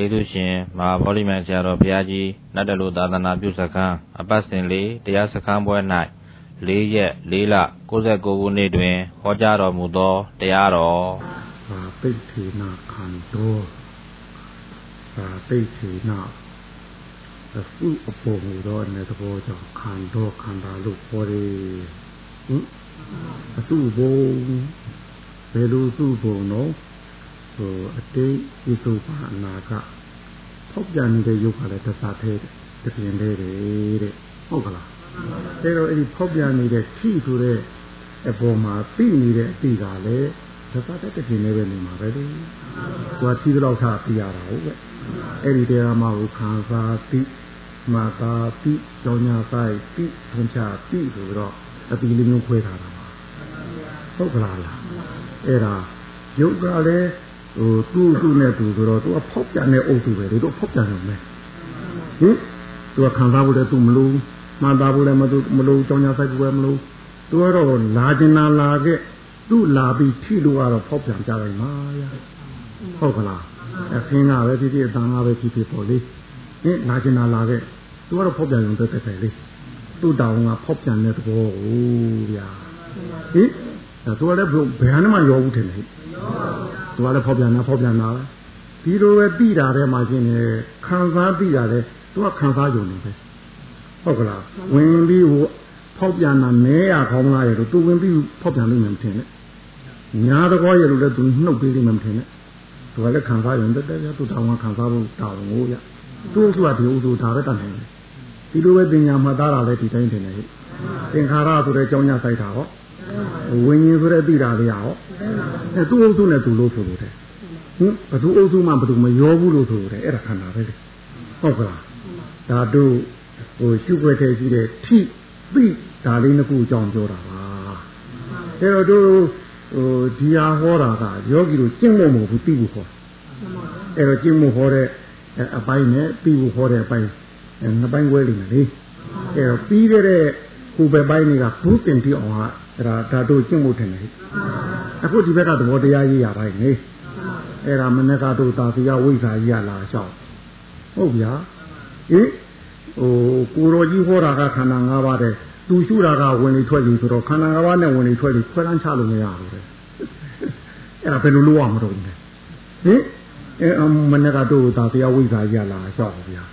ကျေးဇူးရှင်မဟာဗောဓိမံဆရာတော်ဘုရားကြီးနတ်တလူသာသနာပြုစခန်းအပတ်စဉ်လေးတရားစခန်းပွဲ၌၄ရက်၄လ69ခုနှစ်တွင်ဟောကြားတော်မူသောတရားတော်သာပိဋ္ဌိနာခန္တောသာပိဋ္ဌိနာအစုအပေါ်မူသောအနေသဘောကြောင့်ခန္တောခန္ဓာလို့ခေါ်တယ်ဟင်အစုဘုံဘယ်လိုစုဘုံတော့ ဟိုအတိတ်ဤစုပါအနာကဖောက်ပြန်နေတဲ့ယုတ်ကလည်းတသသေးတပြင်းလေးတဲ့ဟုတ်ကလားအဲတော့အဲ့ဒီဖောက်ပြန်နေတဲ့ခိဆိုတဲ့အပေါ်မှာသိနေတဲ့အတိကလည်းတသတဲ့တပြင်းလေးပဲနေမှာပဲလေသူကကြီးတော့ထားပြရတာဟုတ်ပဲအဲ့ဒီတရားမှာကိုခံစားသိမာတာတိကြောညာဆိုင်တိထုံချတိဆိုတော့အတိလေးမျိုးခွဲထားတာပါဟုတ်ကလားလားအဲ့ဒါယုတ်ကလည်း ဟိုသူ့သူ့နဲ့သူဆိုတော့သူကဖောက်ပြန်တဲ့အုပ်စုပဲလေသူဖောက်ပြန်တယ်မယ်ဟင်သူကခံစားဖို့လည်းသူမလို့မှန်သားဖို့လည်းမသူမလို့ကြောညာဆိုင်ကိုလည်းမလို့သူကတော့လာကျင်လာလာခဲ့သူ့လာပြီးထိလို့ကတော့ဖောက်ပြန်ကြလိုက်ပါရဟုတ်ကလားအခင်းကပဲဖြစ်ဖြစ်အတန်ကပဲဖြစ်ဖြစ်ပေါ့လေဟင်လာကျင်လာလာခဲ့သူကတော့ဖောက်ပြန်ရုံတက်တက်ပဲလေသူ့တောင်ကဖောက်ပြန်တဲ့သဘောကိုဗျာဟင်သူကလည်းဘယ်ဟာမှရောဘူးထင်တယ် သူကလည်းဖောက်ပြန်တာဖောက်ပြန်တာပဲဒီလိုပဲပြီးတာထဲမှာရှင်းနေခံစားပြီးတာလေသူကခံစားရုံနေပဲဟုတ်ကလားဝင်ပြီးဟိုဖောက်ပြန်တာမဲရခေါင်းလားရလို့သူဝင်ပြီးဖောက်ပြန်လို့မထင်နဲ့ညာတကောရလို့လည်းသူနှုတ်ပေးလိမ့်မယ်မထင်နဲ့သူကလည်းခံစားရုံတက်တက်သူတောင်းခံစားဖို့တောင်းကိုရသူ့ဥစ္စာဒီဥစ္စာဒါပဲတတ်နိုင်တယ်ဒီလိုပဲပညာမှတ်သားတာလည်းဒီတိုင်းတင်တယ်ဟဲ့သင်္ခါရဆိုတဲ့ကြောင်းညဆိုင်တာဟော ဝိညာဉ်ဆိုတဲ့သိတာလေးဟောအဲသူ့အုပ်စုနဲ့သူလို့ဆိုလို့တဲ့ဟင်ဘသူအုပ်စုမှဘသူမရောဘူးလို့ဆိုလို့တဲ့အဲ့ဒါခန္ဓာပဲလေဟုတ်ကလားဒါတို့ဟိုရှုွက်ထဲရှိတဲ့ထိသိဒါလေးနှစ်ခုအကြောင်းပြောတာပါအဲ့တော့တို့ဟိုဒီဟာဟောတာကယောဂီတို့ကျင့်ဖို့မဟုတ်ဘူးသိဖို့ဟောအဲ့တော့ကျင့်ဖို့ဟောတဲ့အပိုင်းနဲ့ပြီးဖို့ဟောတဲ့အပိုင်းနှစ်ပိုင်းခွဲလိမ့်မယ်လေအဲ့တော့ပြီးတဲ့ကိုယ်ပဲပိုင်းတွေကဘူးတင်ပြအောင်ဟာ အဲ့ဒါဓာတုကျင့်မှုထင်တယ်အခုဒီဘက်ကသဘောတရားကြီးရပိုင်းနေအဲ့ဒါမနက်ကတို့သာသီယဝိဇ္ဇာကြီးရလာလျှောက်ဟုတ်ဗျာဟင်ဟိုကိုရောကြီးဟောတာကခန္ဓာ၅ပါးတဲ့သူရှုတာကဝင်လေထွက်လေဆိုတော့ခန္ဓာ၅ပါးနဲ့ဝင်လေထွက်လေခွဲလန်းချလို့မရဘူးတဲ့အဲ့ဒါဘယ်လိုလုပ်ရမလို့လဲဟင်အဲမနက်ကတို့သာသီယဝိဇ္ဇာကြီးရလာလျှောက်ပါဗျာ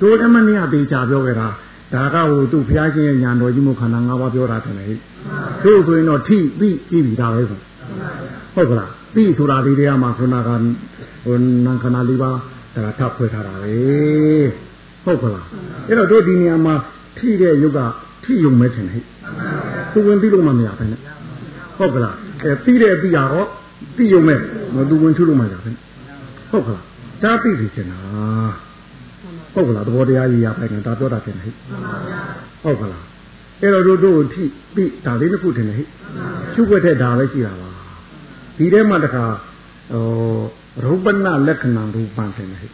တို့အမနည်းအသေးချပြောခဲ့တာဒါကဟိုသူ့ဘုရားရှင်ရဲ့ညာတော်ကြီးမှုခန္ဓာ၅ပါးပြောတာတယ်လေ တို့ဆိုရင်တော့ထိပြီးပြီးပြီဒါပဲဆိုဟုတ်ကလားပြီးဆိုတာဒီတရားမှာခန္ဓာကဟိုနာခန္ဓာ၄ပါးဒါထပ်ဖွဲ့ထားတာပဲဟုတ်ကလားအဲ့တော့တို့ဒီနေရာမှာထိတဲ့ယုတ်ကထိယုံမဲထင်ဟဲ့သူဝင်ပြီးလို့မှမရပဲနဲ့ဟုတ်ကလားအဲပြီးတဲ့ပြီးရတော့ပြီးယုံမဲမသူဝင်ချလို့မှရပဲဟုတ်ကလားဒါပြီးပြီချင်တာဟုတ်ကလားသဘောတရားကြီးရပိုင်တယ်ဒါပြောတာတင်ဟဲ့ဟုတ်ကလား အဲ့တော့တို့တို့ထိပြီဒါလေးတစ်ခုတင်ဟဲ့ရှုွက်တဲ့ဒါပဲရှိတာပါဒီထဲမှာတခါဟိုရုပ်ပနလက္ခဏာရူပံတင်ဟဲ့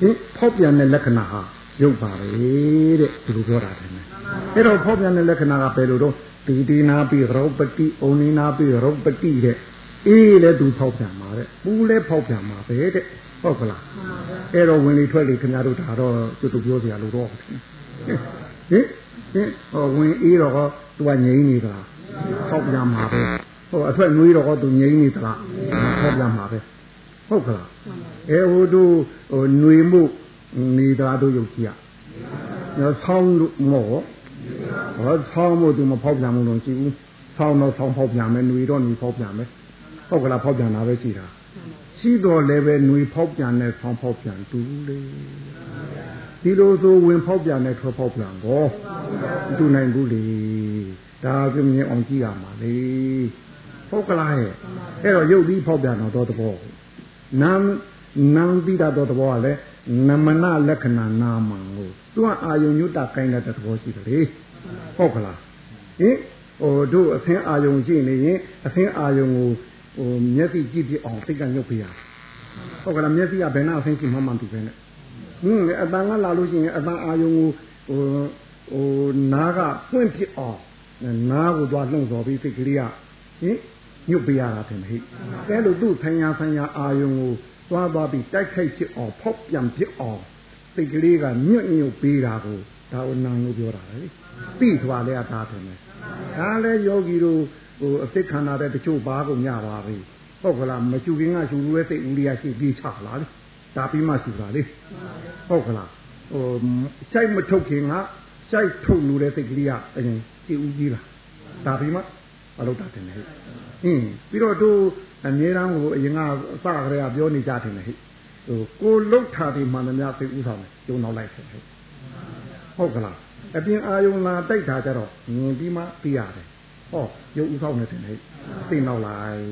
ဟင်ဖောက်ပြန်တဲ့လက္ခဏာဟာရုပ်ပါပဲတဲ့ဒီလိုပြောတာတယ်အဲ့တော့ဖောက်ပြန်တဲ့လက္ခဏာကဘယ်လိုတော့တီတီနာပိရုပ်ပတိဩနိနာပိရုပ်ပတိတဲ့အေးလဲသူဖောက်ပြန်ပါတဲ့ပူလဲဖောက်ပြန်ပါပဲတဲ့ဟုတ်ကလားအဲ့တော့ဝင်လေထွက်လေခင်ဗျားတို့ဒါတော့သူတို့ပြောစရာလို့တော့ ဟင်ဟင်ဟောဝင်အေးတော့သူကငြိမ့်နေတာဖောက်ပြန်မှာပဲဟိုအထွက်ငွေးတော့သူငြိမ့်နေသလားဖောက်ပြန်မှာပဲဟုတ်ကလားအဲဟိုတို့ဟိုຫນွေမှုနေတာတို့ယုတ်ကြည့်ရညဆောင်းလို့မောဟောဆောင်းမှုသူမဖောက်ပြန်မှုလို့ရှိဘူးဆောင်းတော့ဆောင်းဖောက်ပြန်မယ်ຫນွေတော့ຫນွေဖောက်ပြန်မယ်ဟုတ်ကလားဖောက်ပြန်တာပဲရှိတာရှိတော်လည်းပဲຫນွေဖောက်ပြန်တဲ့ဆောင်းဖောက်ပြန်တူလေ ဒီလိုဆိုဝင်ဖောက်ပြန်တဲ့ထွက်ဖောက်ပြန်ကောတူနိုင်ဘူးလေဒါပြမြင်အောင်ကြည့်ရမှာလေဟုတ်ကလားရဲ့အဲ့တော့ရုပ်ပြီးဖောက်ပြန်တော့သဘောနာမ်နာမ်ပြီးတာတော့သဘောကလည်းနမနလက္ခဏာနာမံကိုသူကအာယုံညွတ်တာကိုင်းတဲ့သဘောရှိတယ်လေဟုတ်ကလားဟင်ဟိုတို့အသင်းအာယုံရှိနေရင်အသင်းအာယုံကိုဟိုမျက်စိကြည့်ပြအောင်စိတ်ကညုတ်ပြရဟုတ်ကလားမျက်စိကဘယ်နှအဆင်းရှိမှမှမသိပဲနဲ့ ဟင်းအတန်ကလာလို့ရှိရင်အတန်အာယုံကိုဟိုဟိုနားကပွင့်ဖြစ်အောင်နားကိုသွားလှုံ့ဆော်ပြီးစိတ်ကလေးကဟင်ညုတ်ပြရတာတယ်မဟိဲ့အဲလိုသူ့ဆိုင်ရာဆိုင်ရာအာယုံကိုဟသွားသွားပြီးတိုက်ခိုက်ဖြစ်အောင်ဖောက်ပြန်ဖြစ်အောင်စိတ်ကလေးကညွတ်ညွတ်ပေးတာကိုဒါကိုနာလို့ပြောတာလေပြီးသွားလဲအသားတယ်ဒါလဲယောဂီတို့ဟိုအသိခန္ဓာတဲ့တချို့ဘာကုန်ညပါပြီဟုတ်ကလားမရှူခင်ကရှူလို့ရဲ့စိတ်ဦးလေးရရှိပြီးချလာလေ ဒါပြီးမှရှူတာလေဟုတ်ကလားဟိုစိတ်မထုတ်ခင်ကစိတ်ထုတ်လို့တဲ့စိတ်ကလေးကအရင်ကြည်ဦးကြီးလားဒါပြီးမှမလုပ်တာတယ်ဟဲ့အင်းပြီးတော့တို့အမြဲတမ်းကိုအရင်ကအစကတည်းကပြောနေကြတယ်ဟဲ့ဟိုကိုလှုပ်ထားပြီးမှန်သမျှသိဥဆောင်တယ်ကျုံနောက်လိုက်တယ်ဟဲ့ဟုတ်ကလားအပြင်အာယုံလာတိုက်တာကြတော့ငင်ပြီးမှပြီးရတယ်ဟောရုပ်ဥဆောင်နေတယ်ဟဲ့သိနောက်လိုက်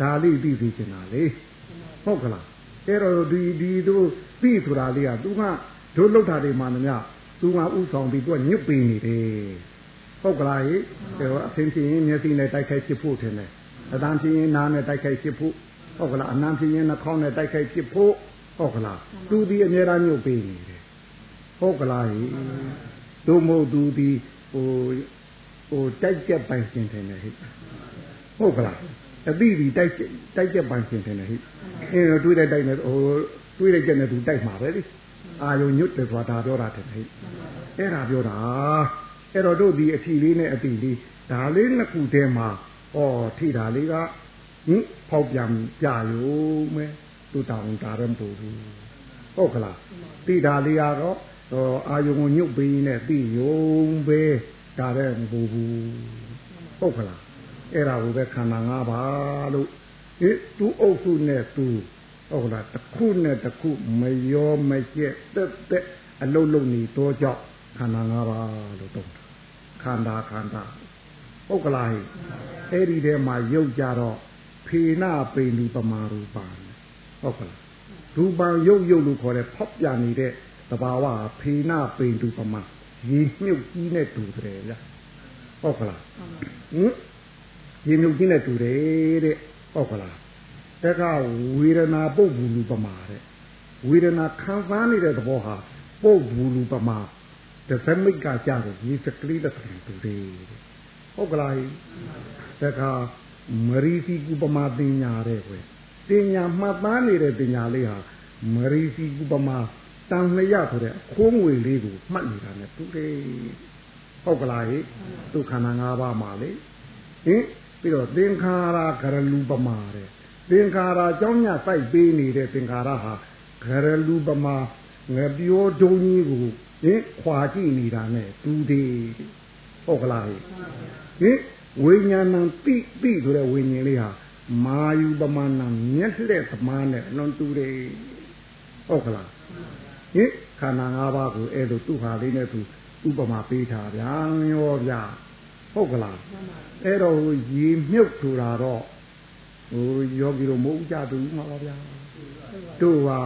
ဒါလေးပြီးပြီးကျင်တာလေဟုတ်ကလား အဲ့တော့ဒီဒီတို့ပြီးဆိုတာလေးကသူကတို့လှုပ်ထားတယ်မှန်သမျှသူကဥဆောင်ပြီးသူကညွတ်ပေးနေတယ်ဟုတ်ကလားဟိဒါအဖင်ဖြစ်ရင်မျက်စိနဲ့တိုက်ခိုက်ဖြစ်ဖို့ထင်တယ်အတန်ဖြစ်ရင်နားနဲ့တိုက်ခိုက်ဖြစ်ဖို့ဟုတ်ကလားအနံဖြစ်ရင်နှာခေါင်းနဲ့တိုက်ခိုက်ဖြစ်ဖို့ဟုတ်ကလားသူဒီအများအားညွတ်ပေးနေတယ်ဟုတ်ကလားဟိတို့မို့သူဒီဟိုဟိုတိုက်ကြက်ပိုင်ရှင်တယ်ဟိဟုတ်ကလား အတိဒီတိုက်တိုက်ကြက်ပိုင်ရှင်တယ်ဟိအဲတွေးတဲ့တိုက်နေဟိုတွေးတဲ့ကြက်နဲ့သူတိုက်မှာပဲလေအာယုံညွတ်တယ်ဆိုတာဒါပြောတာတယ်ဟိအဲ့ဒါပြောတာအဲ့တော့တို့ဒီအထီလေးနဲ့အတိလေးဒါလေးနှစ်ခုတည်းမှာဩထိတာလေးကဟင်ဖောက်ပြန်ကြရုံပဲသူတောင်းတာရမပူဘူးဟုတ်ကလားတိတာလေးကတော့အာယုံကိုညုတ်ပေးနဲ့ပြီးယုံပဲဒါလည်းမပူဘူးဟုတ်ကလား အဲ့ဒါကိုပဲခန္ဓာ၅ပါးလို့ဟိသူအုပ်စုနဲ့သူဟုတ်လားတစ်ခုနဲ့တစ်ခုမရောမကျက်တက်တက်အလုံးလုံးနေတော့ကြောက်ခန္ဓာ၅ပါးလို့တုံးတာခန္ဓာခန္ဓာဟုတ်ကလားအဲ့ဒီထဲမှာရုပ်ကြတော့ဖေနာပိန်ဒီပမာရူပံဟုတ်ကလားရူပံရုပ်ရုပ်လို့ခေါ်တဲ့ဖောက်ပြန်နေတဲ့သဘာဝဖေနာပိန်ဒီပမာရေမြုပ်ကြီးနဲ့တူတယ်ဗျဟုတ်ကလားဟင် ရေမြုပ်ကြီးနဲ့တူတယ်တဲ့ဟုတ်ကလားတက္ကဝေဒနာပုတ်ဘူးလူပမာတဲ့ဝေဒနာခံစားနေတဲ့သဘောဟာပုတ်ဘူးလူပမာတသမိတ်ကကြတယ်ရေစကလေးတစ်ခါတူတယ်ဟုတ်ကလားတခါမရီစီကုပမာတင်ညာတဲ့ကွယ်တင်ညာမှတ်သားနေတဲ့တင်ညာလေးဟာမရီစီကုပမာတန်လျက်ဆိုတဲ့အခိုးငွေလေးကိုမှတ်နေတာနဲ့တူတယ်ဟုတ်ကလားဟိဒုက္ခနာ၅ပါးမှာလေဟင် ပြီးတော့သင်္ခါရကရလူပမာတဲ့သင်္ခါရအကြောင်းညစိုက်ပေးနေတဲ့သင်္ခါရဟာကရလူပမာငပြောဒုံကြီးကိုဟင်ခွာကြည့်နေတာနဲ့တူတယ်ဟုတ်ကလားဟိဟင်ဝိညာဏံပိပိဆိုတဲ့ဝိညာဉ်လေးဟာမာယူပမာဏမျက်လက်သမားနဲ့အလွန်တူတယ်ဟုတ်ကလားဟင်ခန္ဓာ၅ပါးကိုအဲ့လိုသူ့ဟာလေးနဲ့သူဥပမာပေးထားဗျာရောဗျာ ဟုတ်ကလားအဲ့တော့ရေမြုပ်ထူတာတော့ဟိုယောဂီတို့မဟုတ်ကြဘူးမှာပါဗျာတို့ဟာ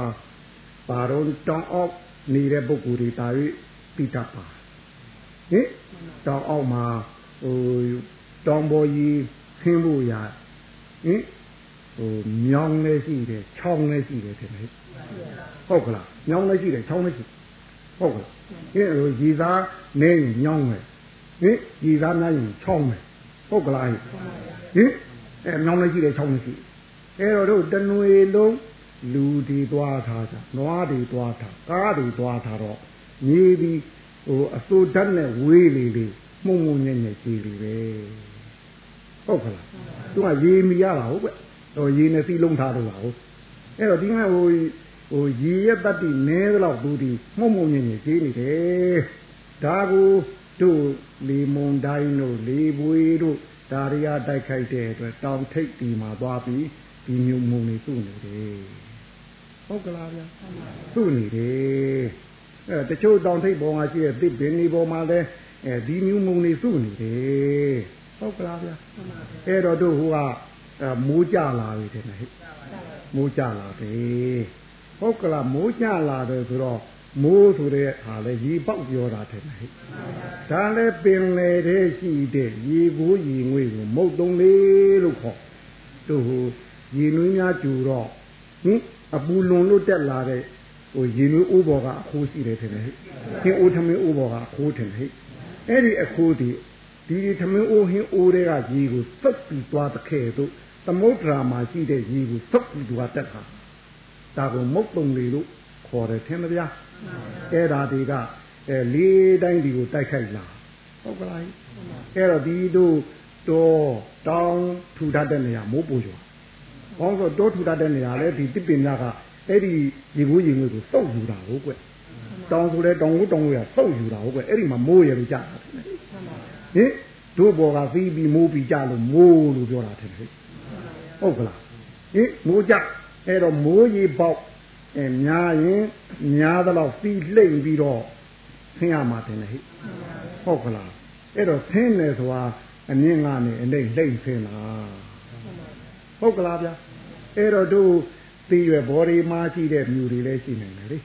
ပါတော့တောင်းအောက်နေတဲ့ပုဂ္ဂိုလ်တွေတာ၍ပိတတ်ပါဟင်တောင်းအောက်မှာဟိုတောင်ပေါ်ကြီးခင်းဖို့ရဟင်ဟိုမြောင်းလည်းရှိတယ်ချောင်းလည်းရှိတယ်ထင်တယ်ဟုတ်ကလားမြောင်းလည်းရှိတယ်ချောင်းလည်းရှိဟုတ်ကလားဟင်ဟိုရည်သားနေရင်မြောင်းမယ် ဟင်ရည်သားများရင်ချောင်းမယ်ဟုတ်ကလားဟင်အဲမြောင်းလည်းရှိတယ်ချောင်းလည်းရှိအဲတော့တို့တနွေလုံးလူဒီသွားထားကြနွားဒီသွားထားကားဒီသွားထားတော့မြေဒီဟိုအစိုးဓာတ်နဲ့ဝေးလေလေမှုံမှုံညံ့ညံ့ကြည်လေပဲဟုတ်ခလားသူကရေမီရတာဟုတ်ပဲဟိုရေနဲ့စီးလုံးထားတော့ဟုတ်အဲ့တော့ဒီကဟိုဟိုရေရဲ့တတ္တိနဲတော့သူဒီမှုံမှုံညံ့ညံ့ကြည်နေတယ်ဒါကို တို့လေမုန်တိုင်းတို့လေပွေတို့ဒါရီယာတိုက်ခိုက်တဲ့အတွက်တောင်ထိပ်ဒီမှာသွားပြီးဒီမျိုးမုံနေသူ့နေတယ်ဟုတ်ကလားဗျာသူ့နေတယ်အဲတချို့တောင်ထိပ်ပေါ်မှာရှိတဲ့သစ်ပင်ဒီပေါ်မှာလည်းအဲဒီမျိုးမုံနေသူ့နေတယ်ဟုတ်ကလားဗျာအဲ့တော့တို့ဟိုကမိုးကြလာပြီတဲ့ဟဲ့မိုးကြလာပြီဟုတ်ကလားမိုးကြလာတယ်ဆိုတော့ မိုးဆိုတဲ့ဟာလဲရေပေါက်ပြောတာတဲ့ဟဲ့ဒါလည်းပင်လေတဲ့ရှိတဲ့ရေကိုရေငွေကိုမုတ်တုံးလေးလို့ခေါ်တို့ဟိုရေနွေးများကျူတော့ဟင်အပူလွန်လို့တက်လာတဲ့ဟိုရေနွေးအိုးပေါ်ကအခိုးရှိတယ်ထင်တယ်ဟဲ့ဟင်အိုးထမင်းအိုးပေါ်ကအခိုးထင်တယ်ဟဲ့အဲ့ဒီအခိုးဒီဒီထမင်းအိုးဟင်းအိုးတွေကရေကိုစုပ်ပြီးသွားတဲ့ခဲတို့သမုဒ္ဒရာမှာရှိတဲ့ရေကိုစုပ်ပြီးသွားတက်တာဟဒါကိုမုတ်တုံလေလို့ခေါ်တယ်ထင်မဗျာ အဲ့ဒါတွေကအဲလေးတိုင်းဒီကိုတိုက်ခိုက်လာဟုတ်ကလားအဲ့တော့ဒီတို့တော့တောင်းထူတတ်တဲ့နေရာမိုးပူရွာဘောင်းဆိုတောထူတတ်တဲ့နေရာလဲဒီတစ်ပင်များကအဲ့ဒီရေဘူးရေငွေကိုစုပ်ယူတာဟုတ်ကွတောင်းဆိုလဲတောင်းကိုတောင်းကိုရစုပ်ယူတာဟုတ်ကွအဲ့ဒီမှာမိုးရလို့ကြာတာဟင်တို့ဘော်ကသီးပြီးမိုးပြီးကြလို့မိုးလို့ပြောတာတဲ့ဟုတ်ကလားဟင်မိုးကြအဲ့တော့မိုးရေပေါက် အဲများရင်များတော့ပြီးလှိမ့်ပြီးတော့ဆင်းရမှာတင်လေဟိဟုတ်ကလားအဲ့တော့ဆင်းတယ်ဆိုတာအမြင့်ကနေအနှိမ့်လှိမ့်ဆင်းလာဟုတ်ကလားဗျာအဲ့တော့တို့သိရွယ်ဘော်ဒီမှာရှိတဲ့မြူတွေလည်းရှိနေတယ်လေ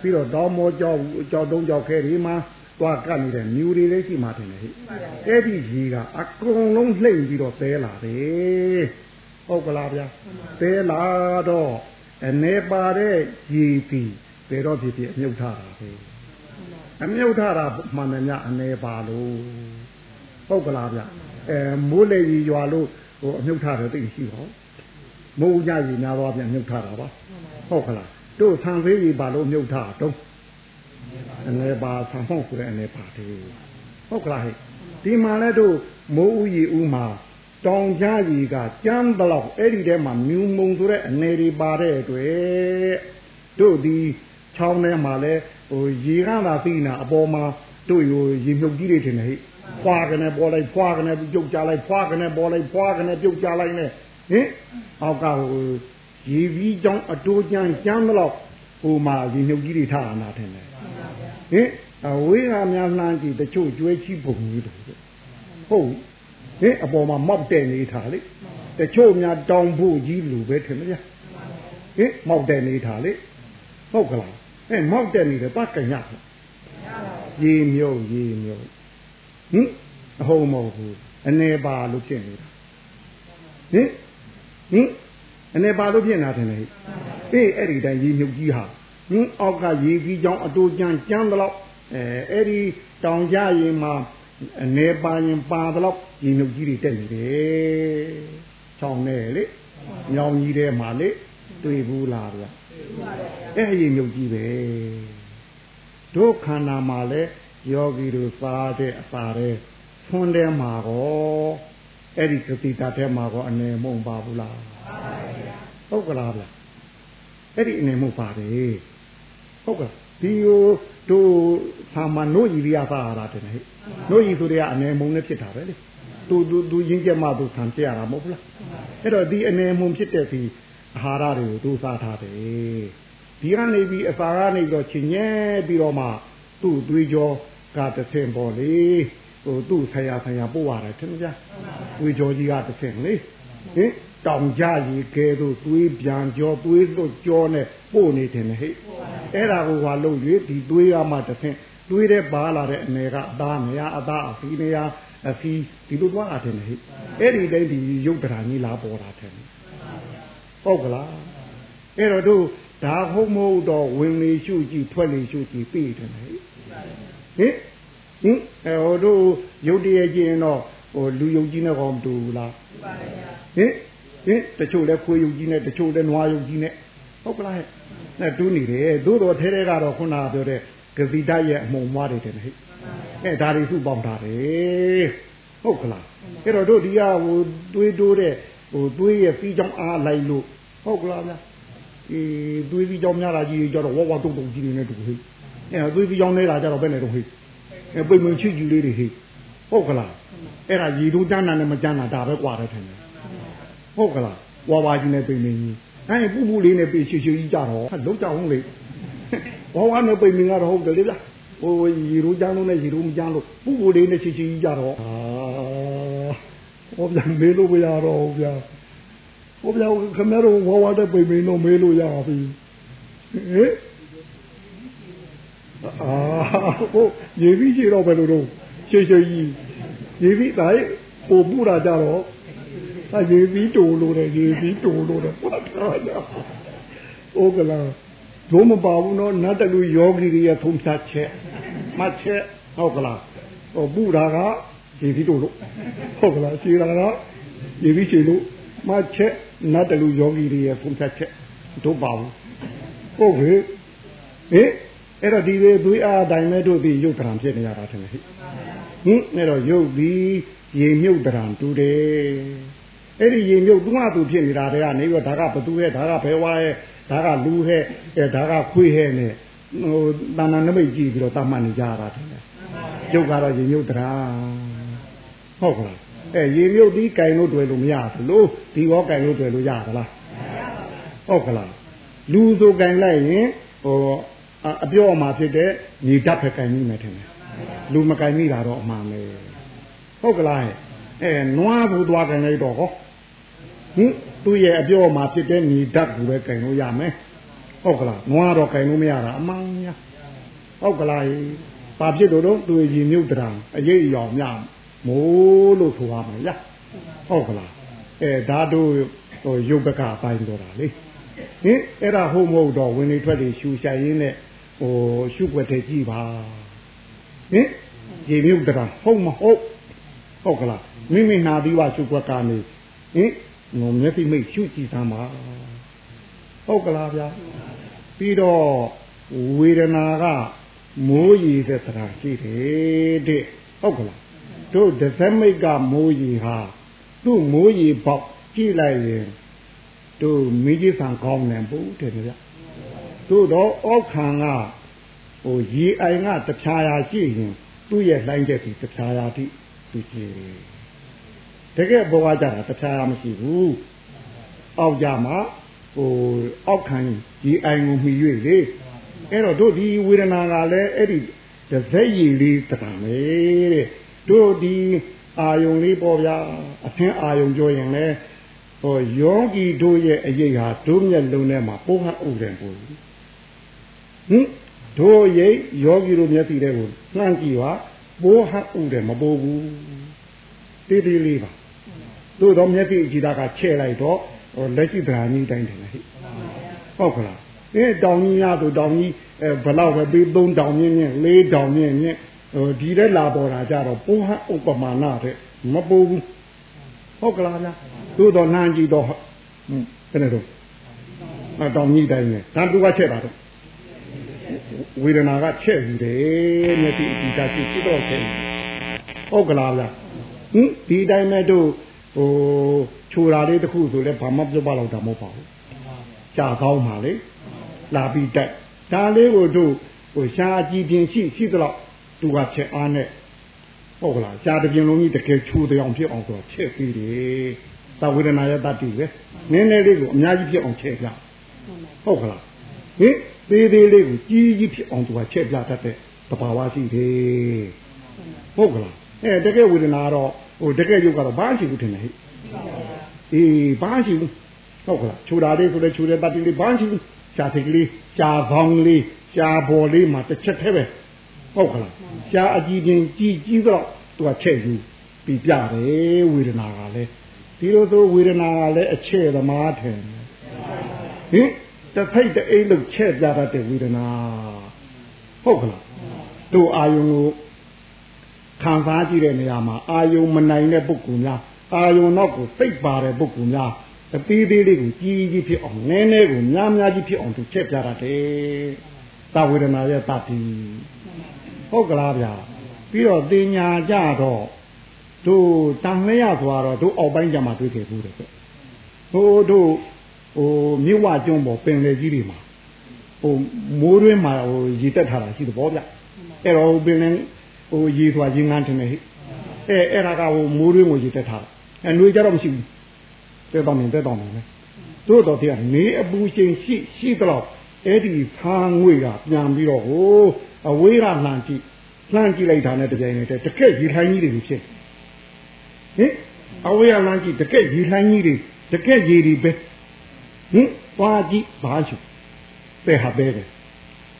ပြီးတော့တောင်းမောကြောက်ကြောက်တုံးကြောက်ခဲဒီမှာသွားကပ်နေတဲ့မြူတွေလည်းရှိမှတင်လေဟိအဲ့ဒီကြီးကအကုန်လုံးလှိမ့်ပြီးတော့သဲလာတယ်ဟုတ်ကလားဗျာသဲလာတော့ အနေပါတဲ့ရည်ပြီးဘယ်တော့ဖြစ်ဖြစ်အမြုပ်ထတာပဲအမြုပ်ထတာမှန်တယ်ညအနေပါလို့ဟုတ်ကလားဗျအဲမိုးလေကြီးရွာလို့ဟိုအမြုပ်ထတယ်သိရှိပါမိုးကြကြီးများတော့ပြန်မြုပ်ထတာပါဟုတ်ကလားတို့ဆံသေးကြီးပါလို့မြုပ်ထတော့အနေပါဆံဖို့ဆိုတဲ့အနေပါတယ်ဟုတ်ကလားဟဲ့ဒီမှာလဲတို့မိုးဥကြီးဥမှာ တောင်ကြားကြီးကကြမ်းတလောက်အဲ့ဒီထဲမှာမြူမုံဆိုတဲ့အနေတွေပါတဲ့အတွက်တို့ဒီချောင်းထဲမှာလဲဟိုရေကသာသိနာအပေါ်မှာတို့ဟိုရေမြုပ်ကြီးတွေထင်တယ်ဟိဖွာကနေပေါ်လိုက်ဖွာကနေပြုတ်ကြလိုက်ဖွာကနေပေါ်လိုက်ဖွာကနေပြုတ်ကြလိုက်နဲ့ဟင်အောက်ကဟိုရေပြီးကြောင်းအတိုးကျန်းကျမ်းတလောက်ဟိုမှာရေမြုပ်ကြီးတွေထားတာနာထင်တယ်ဟင်အဝေးကများလှမ်းကြည့်တချို့ကျွဲချီပုံကြီးတို့ဟုတ် ဟင်အပေါ်မှာမောက်တဲ့နေထားလေတချို့များတောင်ဖို့ကြီးလူပဲထင်မလားဟင်မောက်တဲ့နေထားလေဟုတ်ကလားအဲမောက်တဲ့နေတယ်ပတ်ကြညရေမြုပ်ရေမြုပ်ဟင်အဟုတ်မဟုတ်ဘူးအနေပါလို့ဖြစ်နေတာဟင်ဟင်အနေပါလို့ဖြစ်နေတာထင်လေအေးအဲ့ဒီတိုင်းရေမြုပ်ကြီးဟာဟင်အောက်ကရေကြီးကြောင်းအတူကျန်းကျန်းတော့အဲအဲ့ဒီတောင်ကြရင်မှာ အနေပါရင်ပါတော့ရေမြုပ်ကြီးတွေတက်နေတယ်ချောင်းနေလေညောင်ကြီးထဲမှာလေတွေ့ဘူးလားဗျအဲ့ရေမြုပ်ကြီးပဲတို့ခန္ဓာမှာလဲယောဂီတို့စားတဲ့အစာတဲ့ဖွန်းထဲမှာကောအဲ့ဒီကတိတာထဲမှာကောအနေမုံပါဘူးလားဟုတ်ကလားဗျအဲ့ဒီအနေမုံပါတယ်ဟုတ်ကဲ့ ဒီဟိုတို့သာမနို့ကြီးရပါတာတဲ့ဟဲ့နို့ကြီးဆိုတဲ့အနေမုံနဲ့ဖြစ်တာပဲလေသူသူသူရင်းကျက်မှသူခံပြရတာမဟုတ်ဘူးလားအဲ့တော့ဒီအနေမုံဖြစ်တဲ့ဒီအာဟာရတွေကိုသူစားထားတယ်ဒီကနေပြီးအစာကနေပြီးတော့ချင်းညဲပြီးတော့မှသူ့သွေးကြောကတဆင်ပေါ်လေဟိုသူ့ဆရာဆရာပို့ရတယ်ထင်မကြသွေးကြောကြီးကတဆင်လေဟင် တောင်ကြရီကဲတို့သွေးပြန်ကြောသွေးလွတ်ကြောနဲ့ပို့နေတယ်ဟဲ့အဲ့ဒါကိုဟာလို့၍ဒီသွေးကမှတဆင်သွေးတဲ့ပါလာတဲ့အနေကအသားနေရအသားအဖီနေရအဖီဒီလိုသွားတာတယ်ဟဲ့အဲ့ဒီတိုင်းဒီရုပ်တရားကြီးလာပေါ်တာတယ်ဟုတ်ကလားအဲ့တော့တို့ဒါဟုတ်မဟုတ်တော့ဝင်လေရှုကြည့်ထွက်လေရှုကြည့်ပြီးတယ်ဟဲ့ဟင်ဟင်အဲဟိုတို့ရုပ်တရကျင်တော့ဟိုလူယုံကြီးနဲ့ကောမတူဘူးလားဟင် ဟင်တချို့လဲခွေးယုံကြီးနဲ့တချို့လဲနွားယုံကြီးနဲ့ဟုတ်ကလားဟဲ့နဲ့တူးနေတယ်သို့တော်ထဲထဲကတော့ခုနကပြောတဲ့ဂဇိတရဲ့အမှုံမွားတွေတယ်ဟဲ့အဲဒါတွေစုပေါင်းထားတယ်ဟုတ်ကလားအဲ့တော့တို့ဒီကဟိုတွေးတိုးတဲ့ဟိုတွေးရဲ့ပြီးကြောင်းအားလိုက်လို့ဟုတ်ကလားဗျာအေးတွေးပြီးကြောင်းများတာကြီးကြတော့ဝဝတုံတုံကြီးနေနေတူဟဲ့အဲတွေးပြီးကြောင်းနေတာကြတော့ဘယ်နဲ့တော့ဟဲ့အဲပိတ်မချီကြီးလေးတွေဟဲ့ဟုတ်ကလားအဲ့ဒါရည်တို့တန်းတာနဲ့မကြမ်းတာဒါပဲကွာတယ်ထင်တယ် ဟုတ်ကလားဝါဝါကြီးနဲ့ပိတ်မင်းကြီးအဲပူပူလေးနဲ့ပိတ်ချီချီကြီးကြတော့လုံးကြအောင်လေဝါဝါနဲ့ပိတ်မင်းကတော့ဟုတ်တယ်လေဗျာဟိုရီရိုးကြမ်းလို့နဲ့ရီရိုးမကြမ်းလို့ပူပူလေးနဲ့ချီချီကြီးကြတော့ဟာဟောပြန်မေးလို့မရတော့ဗျာဟောပြန်ခမရတော့ဝါဝါတဲ့ပိတ်မင်းတော့မေးလို့ရပြီဟဲ့အာဟိုရေပြီးချေတော့ဘယ်လိုတော့ချေချေကြီးရေပြီးတိုင်းပို့ပူတာကြတော့ အရေပြီးတူလို့တယ်ရေပြီးတူလို့တယ်ပတ်တာကြဩကလာဒုမပါဘူးနော်နတ်တလူယောဂီတွေရထုံးစားချက်မှတ်ချက်ဟုတ်ကလားဟိုပူတာကရေပြီးတူလို့ဟုတ်ကလားခြေတာကရေပြီးခြေလို့မှတ်ချက်နတ်တလူယောဂီတွေရထုံးစားချက်ဟတို့ပါဘူးဟုတ်ပြီဟင်အဲ့တော့ဒီလေသွေးအားတိုင်းမဲ့တို့ဒီရုပ်တရံဖြစ်နေရတာထင်တယ်ဟိဟင်အဲ့တော့ရုပ်ပြီးရေမြုပ်တရံတူတယ် အဲ့ဒီရေမြုပ်သူကသူဖြစ်နေတာတည်းကနေပြီးဒါကဘသူရဲ့ဒါကဘဲဝါရဲ့ဒါကလူဟဲ့အဲဒါကခွေးဟဲ့နဲ့ဟိုတဏ္ဍနမိတ်ကြည့်ပြီးတော့တတ်မှတ်နေကြတာထင်တယ်ရုပ်ကတော့ရေမြုပ်တရံဟုတ်ကလားအဲရေမြုပ်ဒီကင်လို့တွေ့လို့မရဘူးလို့ဒီရောကင်လို့တွေ့လို့ရသလားဟုတ်ကလားလူဆိုကင်လိုက်ရင်ဟိုအပြောအမှာဖြစ်တဲ့ညီဓာတ်ပဲကင်မိမယ်ထင်တယ်လူမကင်မိတာတော့အမှန်ပဲဟုတ်ကလားအဲနွားဘူးသွားကင်လိုက်တော့ဟော ဟင်သူ့ရဲ့အပြောအမှာဖြစ်တဲ့ညီဓာတ်ကိုပဲကင်လို့ရမယ်ဟုတ်ကလားနွားတော့ကင်လို့မရတာအမှန်ညာဟုတ်ကလားဘာဖြစ်လို့တော့သူရင်မြုပ်တံအရေးအယောင်များမိုးလို့ဆိုရမယ်ရဟုတ်ကလားအဲဒါတို့ဟိုရုပ်ပကအပိုင်းတော့တာလေဟင်အဲ့ဒါဟုတ်မဟုတ်တော့ဝင်နေထွက်နေရှူရှိုင်ရင်းနဲ့ဟိုရှုွက်တဲ့ကြည့်ပါဟင်ရေမြုပ်တရာဟုတ်မဟုတ်ဟုတ်ကလားမိမိနာပြီးွားရှုွက်ကနေဟင်ငုံ မျက်စိမိတ်ရှုကြည့်သမ်းပါဟုတ်ကလားဗျာပြီးတော့ဝေဒနာကမိုးရည်တဲ့တရားရှိတယ်တဲ့ဟုတ်ကလားတို့ဒဇမိတ်ကမိုးရည်ဟာသူ့မိုးရည်ပေါက်ကြည့်လိုက်ရင်တို့မိကြီးဆံကောင်းတယ်ဘူးတဲ့ဗျာတို့တော့ဩခံကဟိုရေအိုင်ကတဖြာရာရှိရင်သူ့ရဲ့လှိုင်းတဲ့ဒီတဖြာရာတိသူကြည့် တကယ်ဘဝကြတာတဖြာရာမရှိဘူးအောက်ကြမှာဟိုအောက်ခံရေအိုင်ကိုမှီ၍လေအဲ့တော့တို့ဒီဝေဒနာကလည်းအဲ့ဒီတစ်စက်ရည်လေးတံပဲတဲ့တို့ဒီအာယုံလေးပေါ့ဗျာအသင်းအာယုံပြောရင်လည်းဟောယောဂီတို့ရဲ့အရေးဟာတို့မျက်လုံးထဲမှာပိုးဟဥတယ်ပို့ဟင်တို့ရိပ်ယောဂီတို့မျက်စိထဲကိုနှမ်းကြည့်ပါပိုးဟဥတယ်မပိုးဘူးတေးသေးလေးပါ တို့တော့မျက်စိကြည့်တာကချဲ့လိုက်တော့ဟိုလက်ရှိဗราကြီးတိုင်းတယ်ဟဲ့ဟုတ်ကလားအဲတောင်ကြီးများဆိုတောင်ကြီးအဲဘလောက်ပဲပြီး၃တောင်မြင့်မြင့်၄တောင်မြင့်မြင့်ဟိုဒီတဲ့လာပေါ်တာကြတော့ပိုးဟဥပမာဏတဲ့မပိုးဘူးဟုတ်ကလားဗျာသို့တော့နှမ်းကြည့်တော့ဟွန်းဘယ်နဲ့တော့အတောင်ကြီးတိုင်းနဲ့ဒါသူကချက်တာတော့ဝေဒနာကချက်ယူတယ်မျက်စိအကြည့်တာကြည့်ကြည့်တော့ချက်ဟုတ်ကလားဗျာဟင်ဒီတိုင်းမဲ့တို့ ဟိုခြူတာလေးတစ်ခုဆိုလဲဘာမှပြောပါတော့တာမဟုတ်ပါဘူးကြာကောင်းပါလေလာပြီးတက်ဒါလေးကိုတို့ဟိုရှားကြည့်ပြင်းရှိရှိသလောက်သူကချက်အားနဲ့ဟုတ်ကလားရှားတပြင်းလုံးကြီးတကယ်ခြူတဲ့အောင်ဖြစ်အောင်ဆိုတော့ချက်ပြီးတယ်သဝေဒနာရဲ့တတ္တိပဲနည်းနည်းလေးကိုအများကြီးဖြစ်အောင်ချက်ပြဟုတ်ကလားဟင်သေးသေးလေးကိုကြီးကြီးဖြစ်အောင်သူကချက်ပြတတ်တဲ့တဘာဝရှိတယ်ဟုတ်ကလားအဲတကယ်ဝေဒနာတော့ ဟိုတကယ်ရုပ်ကတော့ဘာရှိဘူးထင်တယ်ဟဲ့အေးဘာရှိဘူးဟုတ်ကလားခြူတာလေးဆိုလဲခြူတဲ့တတ္တိလေးဘာရှိဘူးရှားစိတ်ကလေးရှားပေါင်းလေးရှားပေါ်လေးမှာတစ်ချက်တည်းပဲဟုတ်ကလားရှားအကြည့်ချင်းကြီးကြီးတော့သူကချက်ယူပြီးပြတယ်ဝေဒနာကလည်းဒီလိုဆိုဝေဒနာကလည်းအချဲ့သမားထင်ဟင်တစ်ဖိတ်တအိတ်လို့ချဲ့ပြတတ်တဲ့ဝေဒနာဟုတ်ကလားတို့အာယုံကို ခံစားကြည့်တဲ့နေရာမှာအာယုံမနိုင်တဲ့ပုဂ္ဂိုလ်များအာယုံတော့ကိုစိတ်ပါတဲ့ပုဂ္ဂိုလ်များအသေးသေးလေးကိုကြီးကြီးဖြစ်အောင်နည်းနည်းကိုများများကြီးဖြစ်အောင်သူချက်ပြတတ်တယ်သာဝေဒနာရဲ့တတိဟုတ်ကလားဗျာပြီးတော့တင်ညာကြတော့တို့တန်လျက်သွားတော့တို့အောက်ပိုင်းကြမှာတွေ့ခဲ့ဘူးတဲ့ဟိုတို့ဟိုမြစ်ဝကျွန်းပေါ်ပင်လေကြီးတွေမှာဟိုမိုးတွင်းမှာဟိုရေတက်ထားတာရှိတယ်ဗောဗျအဲ့တော့ပင်လေ ဟိုရေသွားရေငန်းတင်နေဟိအဲအဲ့ဒါကဟိုမိုးတွင်းကိုရေတက်ထားတာအဲနှွေကြတော့မရှိဘူးတဲတော်နေတဲတော်နေလေတို့တော့တရားနေအပူချိန်ရှိရှိတော့အဲ့ဒီဖားငွေကပြန်ပြီးတော့ဟိုအဝေးကလှန်ကြည့်လှမ်းကြည့်လိုက်တာနဲ့တကြိမ်နဲ့တကက်ရေလှိုင်းကြီးတွေဖြစ်ဟင်အဝေးကလှမ်းကြည့်တကက်ရေလှိုင်းကြီးတွေတကက်ရေတွေပဲဟင်သွားကြည့်ဘာချူပဲဟာပဲတယ်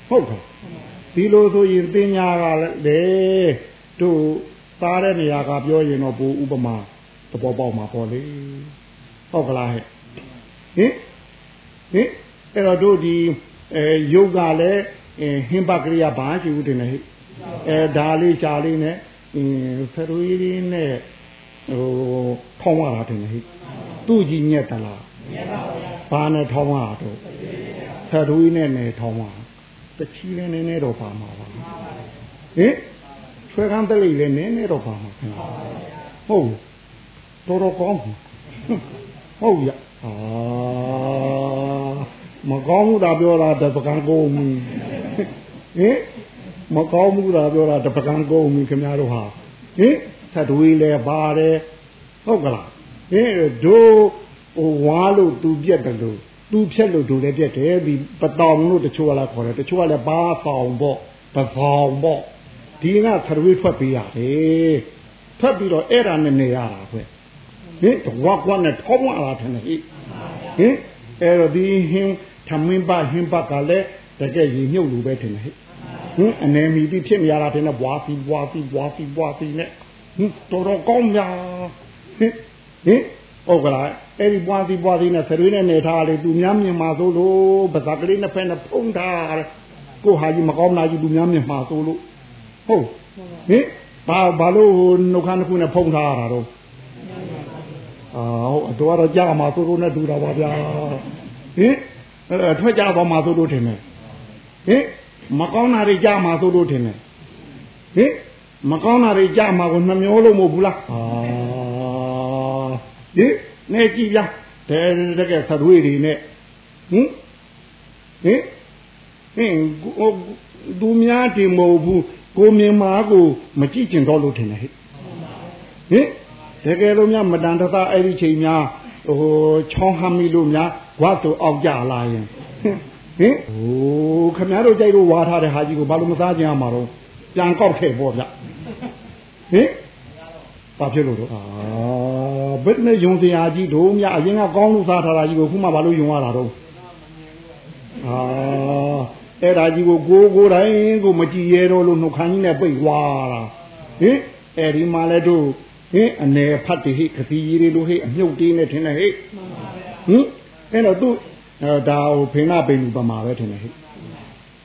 ဟုတ်ကဲ့ ဒီလိုဆိုရင်ပညာကလည်းတို့သားတဲ့နေရာကပြောရင်တော့ဘူဥပမာသဘောပေါက်မှာပေါ့လေဟုတ်ကလားဟဲ့ဟင်ဟင်အဲ့တော့တို့ဒီအဲယုတ်ကလည်းဟင်္ပကရိယာဘာရှိဘူးတင်လေဟဲ့အဲဒါလေးရှားလေးနဲ့အင်းဖရွေးလေးနဲ့ဟိုခေါင်းရတာတင်လေဟဲ့သူ့ကြီးညက်တလားညက်ပါဘူးဘာနဲ့ထောင်းရတော့သရူကြီးနဲ့နေထောင်းရ တချီလည်းနည်းနည်းတော့ပါမှာပါဟင်ဆွဲကန်းတလိလည်းနည်းနည်းတော့ပါမှာခင်ဗျဟုတ်တော်တော်ကောင်းဟုတ်ရအာမကောင်းဘူးတာပြောတာတပကံကိုမီဟင်မကောင်းဘူးတာပြောတာတပကံကိုမီခင်ဗျားတို့ဟာဟင်သတ္တဝီလည်းပါတယ်ဟုတ်ကလားဟင်တို့ဟိုဝါလို့သူပြက်တယ်လို့ သူဖြက်လို့တို့လည်းပြက်တယ်ဒီပတောင်လို့တချို့ကလည်းခေါ်တယ်တချို့ကလည်းဘာဆောင်ပေါ့ပဆောင်ပေါ့ဒီကသတ္တဝီထွက်ပေးရတယ်ထွက်ပြီးတော့အဲ့ဒါနဲ့နေရတာခွဟင်တဝါကွာနဲ့ထောင်းရတာထင်တယ်ဟိဟင်အဲ့တော့ဒီဟင်းသမင်းပါဟင်းပါကလည်းတကယ်ရေမြုပ်လို့ပဲထင်တယ်ဟိဟင်အနေမီပြီးဖြစ်နေရတာထင်တယ်ဘွားစီဘွားစီဘွားစီဘွားစီနဲ့ဟင်တော်တော်ကောင်းများဟင်ဟင် ဟုတ်ကလားအဲ့ဒီဘွားစီဘွားစီနဲ့ဆရွေးနဲ့နေထားလေသူများမြင်မှာဆိုလို့ပါဇက်ကလေးနှစ်ဖက်နဲ့ဖုံးထားကိုဟာကြီးမကောင်းနာကြီးသူများမြင်မှာဆိုလို့ဟုတ်ဟင်ဘာဘာလို့နှုတ်ခမ်းတစ်ခုနဲ့ဖုံးထားရတာတော့အာဟုတ်အတော်တော့ကြာမှာသူတို့နဲ့တူတာပါဗျာဟင်အဲထွက်ကြပါမှာသူတို့ထင်တယ်ဟင်မကောင်းတာတွေကြာမှာသူတို့ထင်တယ်ဟင်မကောင်းတာတွေကြာမှာကိုနှမျောလို့မဟုတ်ဘူးလားအာ ဟင်နေကြည့်ဗျာတဲတကယ်သတွေးတွေနဲ့ဟင်ဟင်ဟင်သူများတင်မဟုတ်ဘူးကိုမြင်မာကိုမကြည့်ကျင်တော့လို့ထင်တယ်ဟဲ့ဟင်တကယ်လို့များမတန်တသအဲ့ဒီချိန်များဟိုချောင်းဟမ်းမိလို့များဝတ်ဆိုအောက်ကြလာရင်ဟင်ဟိုခမရတို့ကြိုက်လို့ဝါထားတဲ့ဟာကြီးကိုဘာလို့မစားကြရမှာတော့ပြန်ကောက်ခဲ့ပေါ့ဗျဟင် ဘာဖြစ်လို့တော့အာဘယ်နဲ့ယုံစရာကြီးတို့များအရင်ကကောင်းလို့စားထားတာကြီးကိုခုမှဘာလို့ယုံရတာတော့အာအဲ့ဒါကြီးကိုကိုကိုတိုင်းကိုမကြည်ရဲတော့လို့နှုတ်ခမ်းကြီးနဲ့ပိတ်သွားတာဟင်အဲ့ဒီမှာလဲတို့ဟင်အနေဖတ်တဟိခတိကြီးတွေလို့ဟိအမြုပ်တေးနဲ့ထင်တယ်ဟိဟင်အဲ့တော့သူဒါဟိုဖိနာပိန်လူပမာပဲထင်တယ်ဟိ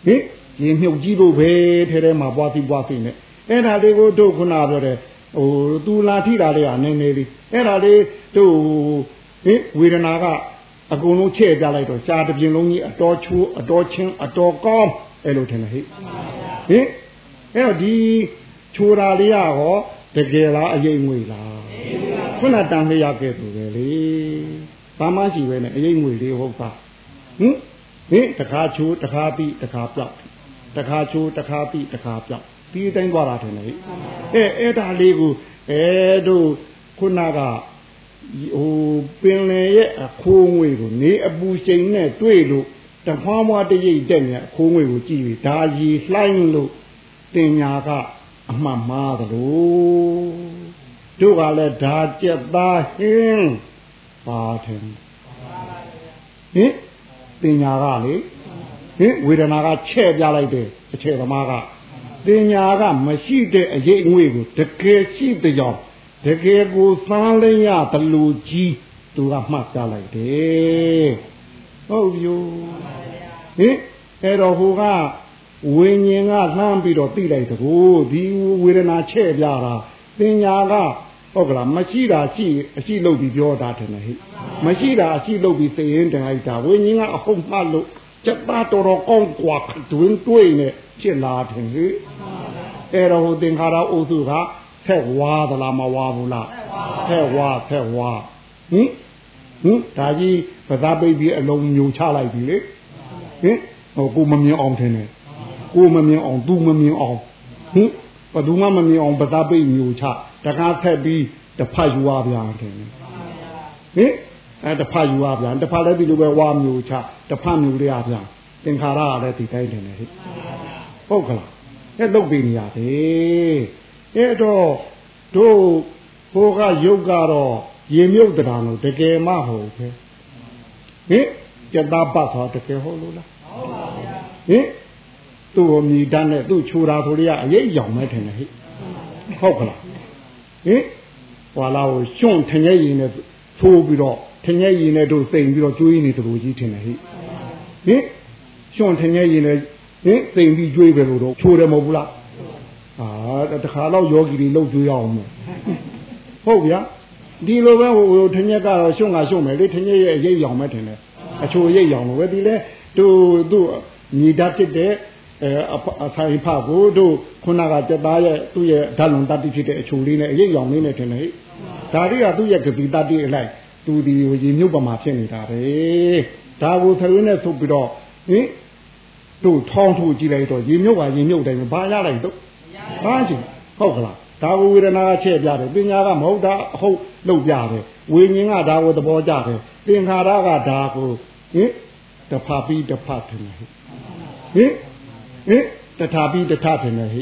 ဟင်ရေမြုပ်ကြီးလို့ပဲထဲထဲမှာပွားစီပွားစီနဲ့အဲ့ဒါလေးကိုတို့ခုနပြောတဲ့ ဟိုသူလာထိတာလေးကနည်းနည်းလေးအဲ့ဒါလေးတို့ဟင်ဝေဒနာကအကုန်လုံးချဲ့ပြလိုက်တော့ရှားတစ်ပြင်လုံးကြီးအတော်ချိုးအတော်ချင်းအတော်ကောင်းအဲ့လိုထင်တယ်ဟိဟင်အဲ့တော့ဒီချိုးတာလေးကဟောတကယ်လားအရေးငွေလားခုနတန်လျက်ကဲဆိုပဲလေဘာမှရှိပဲနဲ့အရေးငွေလေးဟုတ်ပါဟင်ဟင်တခါချိုးတခါပြီးတခါပြောက်တခါချိုးတခါပြီးတခါပြောက် ဒီအတိုင်းသွားတာထင်တယ်အဲအဲ့ဒါလေးကိုအဲတို့ခုနကဟိုပင်လေရဲ့အခိုးငွေကိုနေအပူချိန်နဲ့တွေ့လို့တဖွားမွားတရိပ်တက်နေအခိုးငွေကိုကြည့်ပြီးဒါရီလှိုင်းလို့တင်ညာကအမှတ်မှားသလိုတို့ကလည်းဒါကြက်သားဟင်းပါထင်ဟင်တင်ညာကလေဟင်ဝေဒနာကချဲ့ပြလိုက်တယ်အခြေသမားက တင်ညာကမရှိတဲ့အရေးအငွေကိုတကယ်ရှိတဲ့ကြောင့်တကယ်ကိုသမ်းလင်းရဘလူကြီးသူကမှတ်ပြလိုက်တယ်ဟုတ်ပြီဟင်အဲ့တော့ဟိုကဝိညာဉ်ကလှမ်းပြီးတော့သိလိုက်တကူဒီဝေဒနာချဲ့ပြတာပညာကဟုတ်ကလားမရှိတာရှိအရှိလို့ပြီးပြောတာတယ်ဟဲ့မရှိတာအရှိလို့ပြီးသိရင်တန်လိုက်တာဝိညာဉ်ကအဟုတ်မှလို့ စက်သားတော်တော်ကောင်းกว่าတွင်တွေးနေဖြစ်လာတယ်ဟဲ့အဲ့တော့ဟိုသင်္ခါရအုပ်စုကဆက်ဝါသလားမဝါဘူးလားဆက်ဝါဆက်ဝါဟင်ဟင်ဒါကြီးပသာပိတ်ပြီးအလုံးညိုချလိုက်ပြီလေဟင်ဟိုကိုမမြင်အောင်ထင်တယ်ကိုမမြင်အောင်သူမမြင်အောင်ဟင်ဘယ်သူမှမမြင်အောင်ပသာပိတ်မျိုးချတကားဖက်ပြီးတဖတ်ယူရပြန်တယ်ဟင် အဲတဖတ်ယူရပြန်တဖတ်လည်းဒီလိုပဲဝါမျိုးချတဖတ်မျိုးလေးရပြန်သင်္ခါရကလည်းဒီတိုင်းတယ်ဟဲ့ဟုတ်ကလားအဲလုတ်ပြီးနေရတယ်အဲ့တော့တို့ဟိုကယုတ်ကတော့ရေမြုပ်တရားလို့တကယ်မှဟုတ်ပဲဟင်ကြက်သားပတ်သွားတကယ်ဟုတ်လို့လားဟုတ်ပါဘူးဟင်သူ့ကိုမြည်တတ်နဲ့သူ့ခြူတာဆိုရအရေးရောင်မဲထင်တယ်ဟိဟုတ်ကလားဟင်ဟွာလာကိုရှွန့်ထငယ်ရင်နဲ့ထိုးပြီးတော့ ထငယ်ရင်နဲ့တို့စိန်ပြီးတော့ကျွေးနေသလိုကြီးထင်တယ်ဟိဟင်ရှွန့်ထငယ်ရင်နဲ့ဟင်စိန်ပြီးကျွေးပဲလို့တော့ခြူတယ်မဟုတ်ဘူးလားအာတခါတော့ယောဂီတွေလှုပ်ကျွေးအောင်မယ်ဟုတ်ဗျာဒီလိုပဲဟိုထငက်ကတော့ရှုံ့ကရှုံ့မယ်လေထငက်ရဲ့အရေးရောင်မဲ့ထင်တယ်ဟအချိုရိပ်ရောင်လို့ပဲဒီလဲသူသူညီဓာတ်ဖြစ်တဲ့အဲအဆိုင်ဖကိုတို့ခုနကစက်သားရဲ့သူ့ရဲ့ဓာတ်လုံတတ္တိဖြစ်တဲ့အချိုလေးနဲ့အရိပ်ရောင်လေးနဲ့ထင်တယ်ဒါတွေကသူ့ရဲ့ကတိတတ္တိအလိုက် သူဒီရေမြုပ်ပမာဖြစ်နေတာပဲဒါကိုသရွေးနဲ့ထုတ်ပြီးတော့ဟင်တို့ထောင်းထုတ်ကြည့်လိုက်တော့ရေမြုပ်ပါရေမြုပ်တိုင်းဘာရလိုက်တော့ဘာကြည့်ဟုတ်ကလားဒါကိုဝေဒနာကချဲ့ပြတယ်ပညာကမဟုတ်တာအဟုတ်လုပ်ပြတယ်ဝိညာဉ်ကဒါကိုသဘောကျတယ်သင်္ခါရကဒါကိုဟင်တဖာပြီးတဖတ်တယ်ဟင်ဟင်ဟင်တထာပြီးတထထင်တယ်ဟိ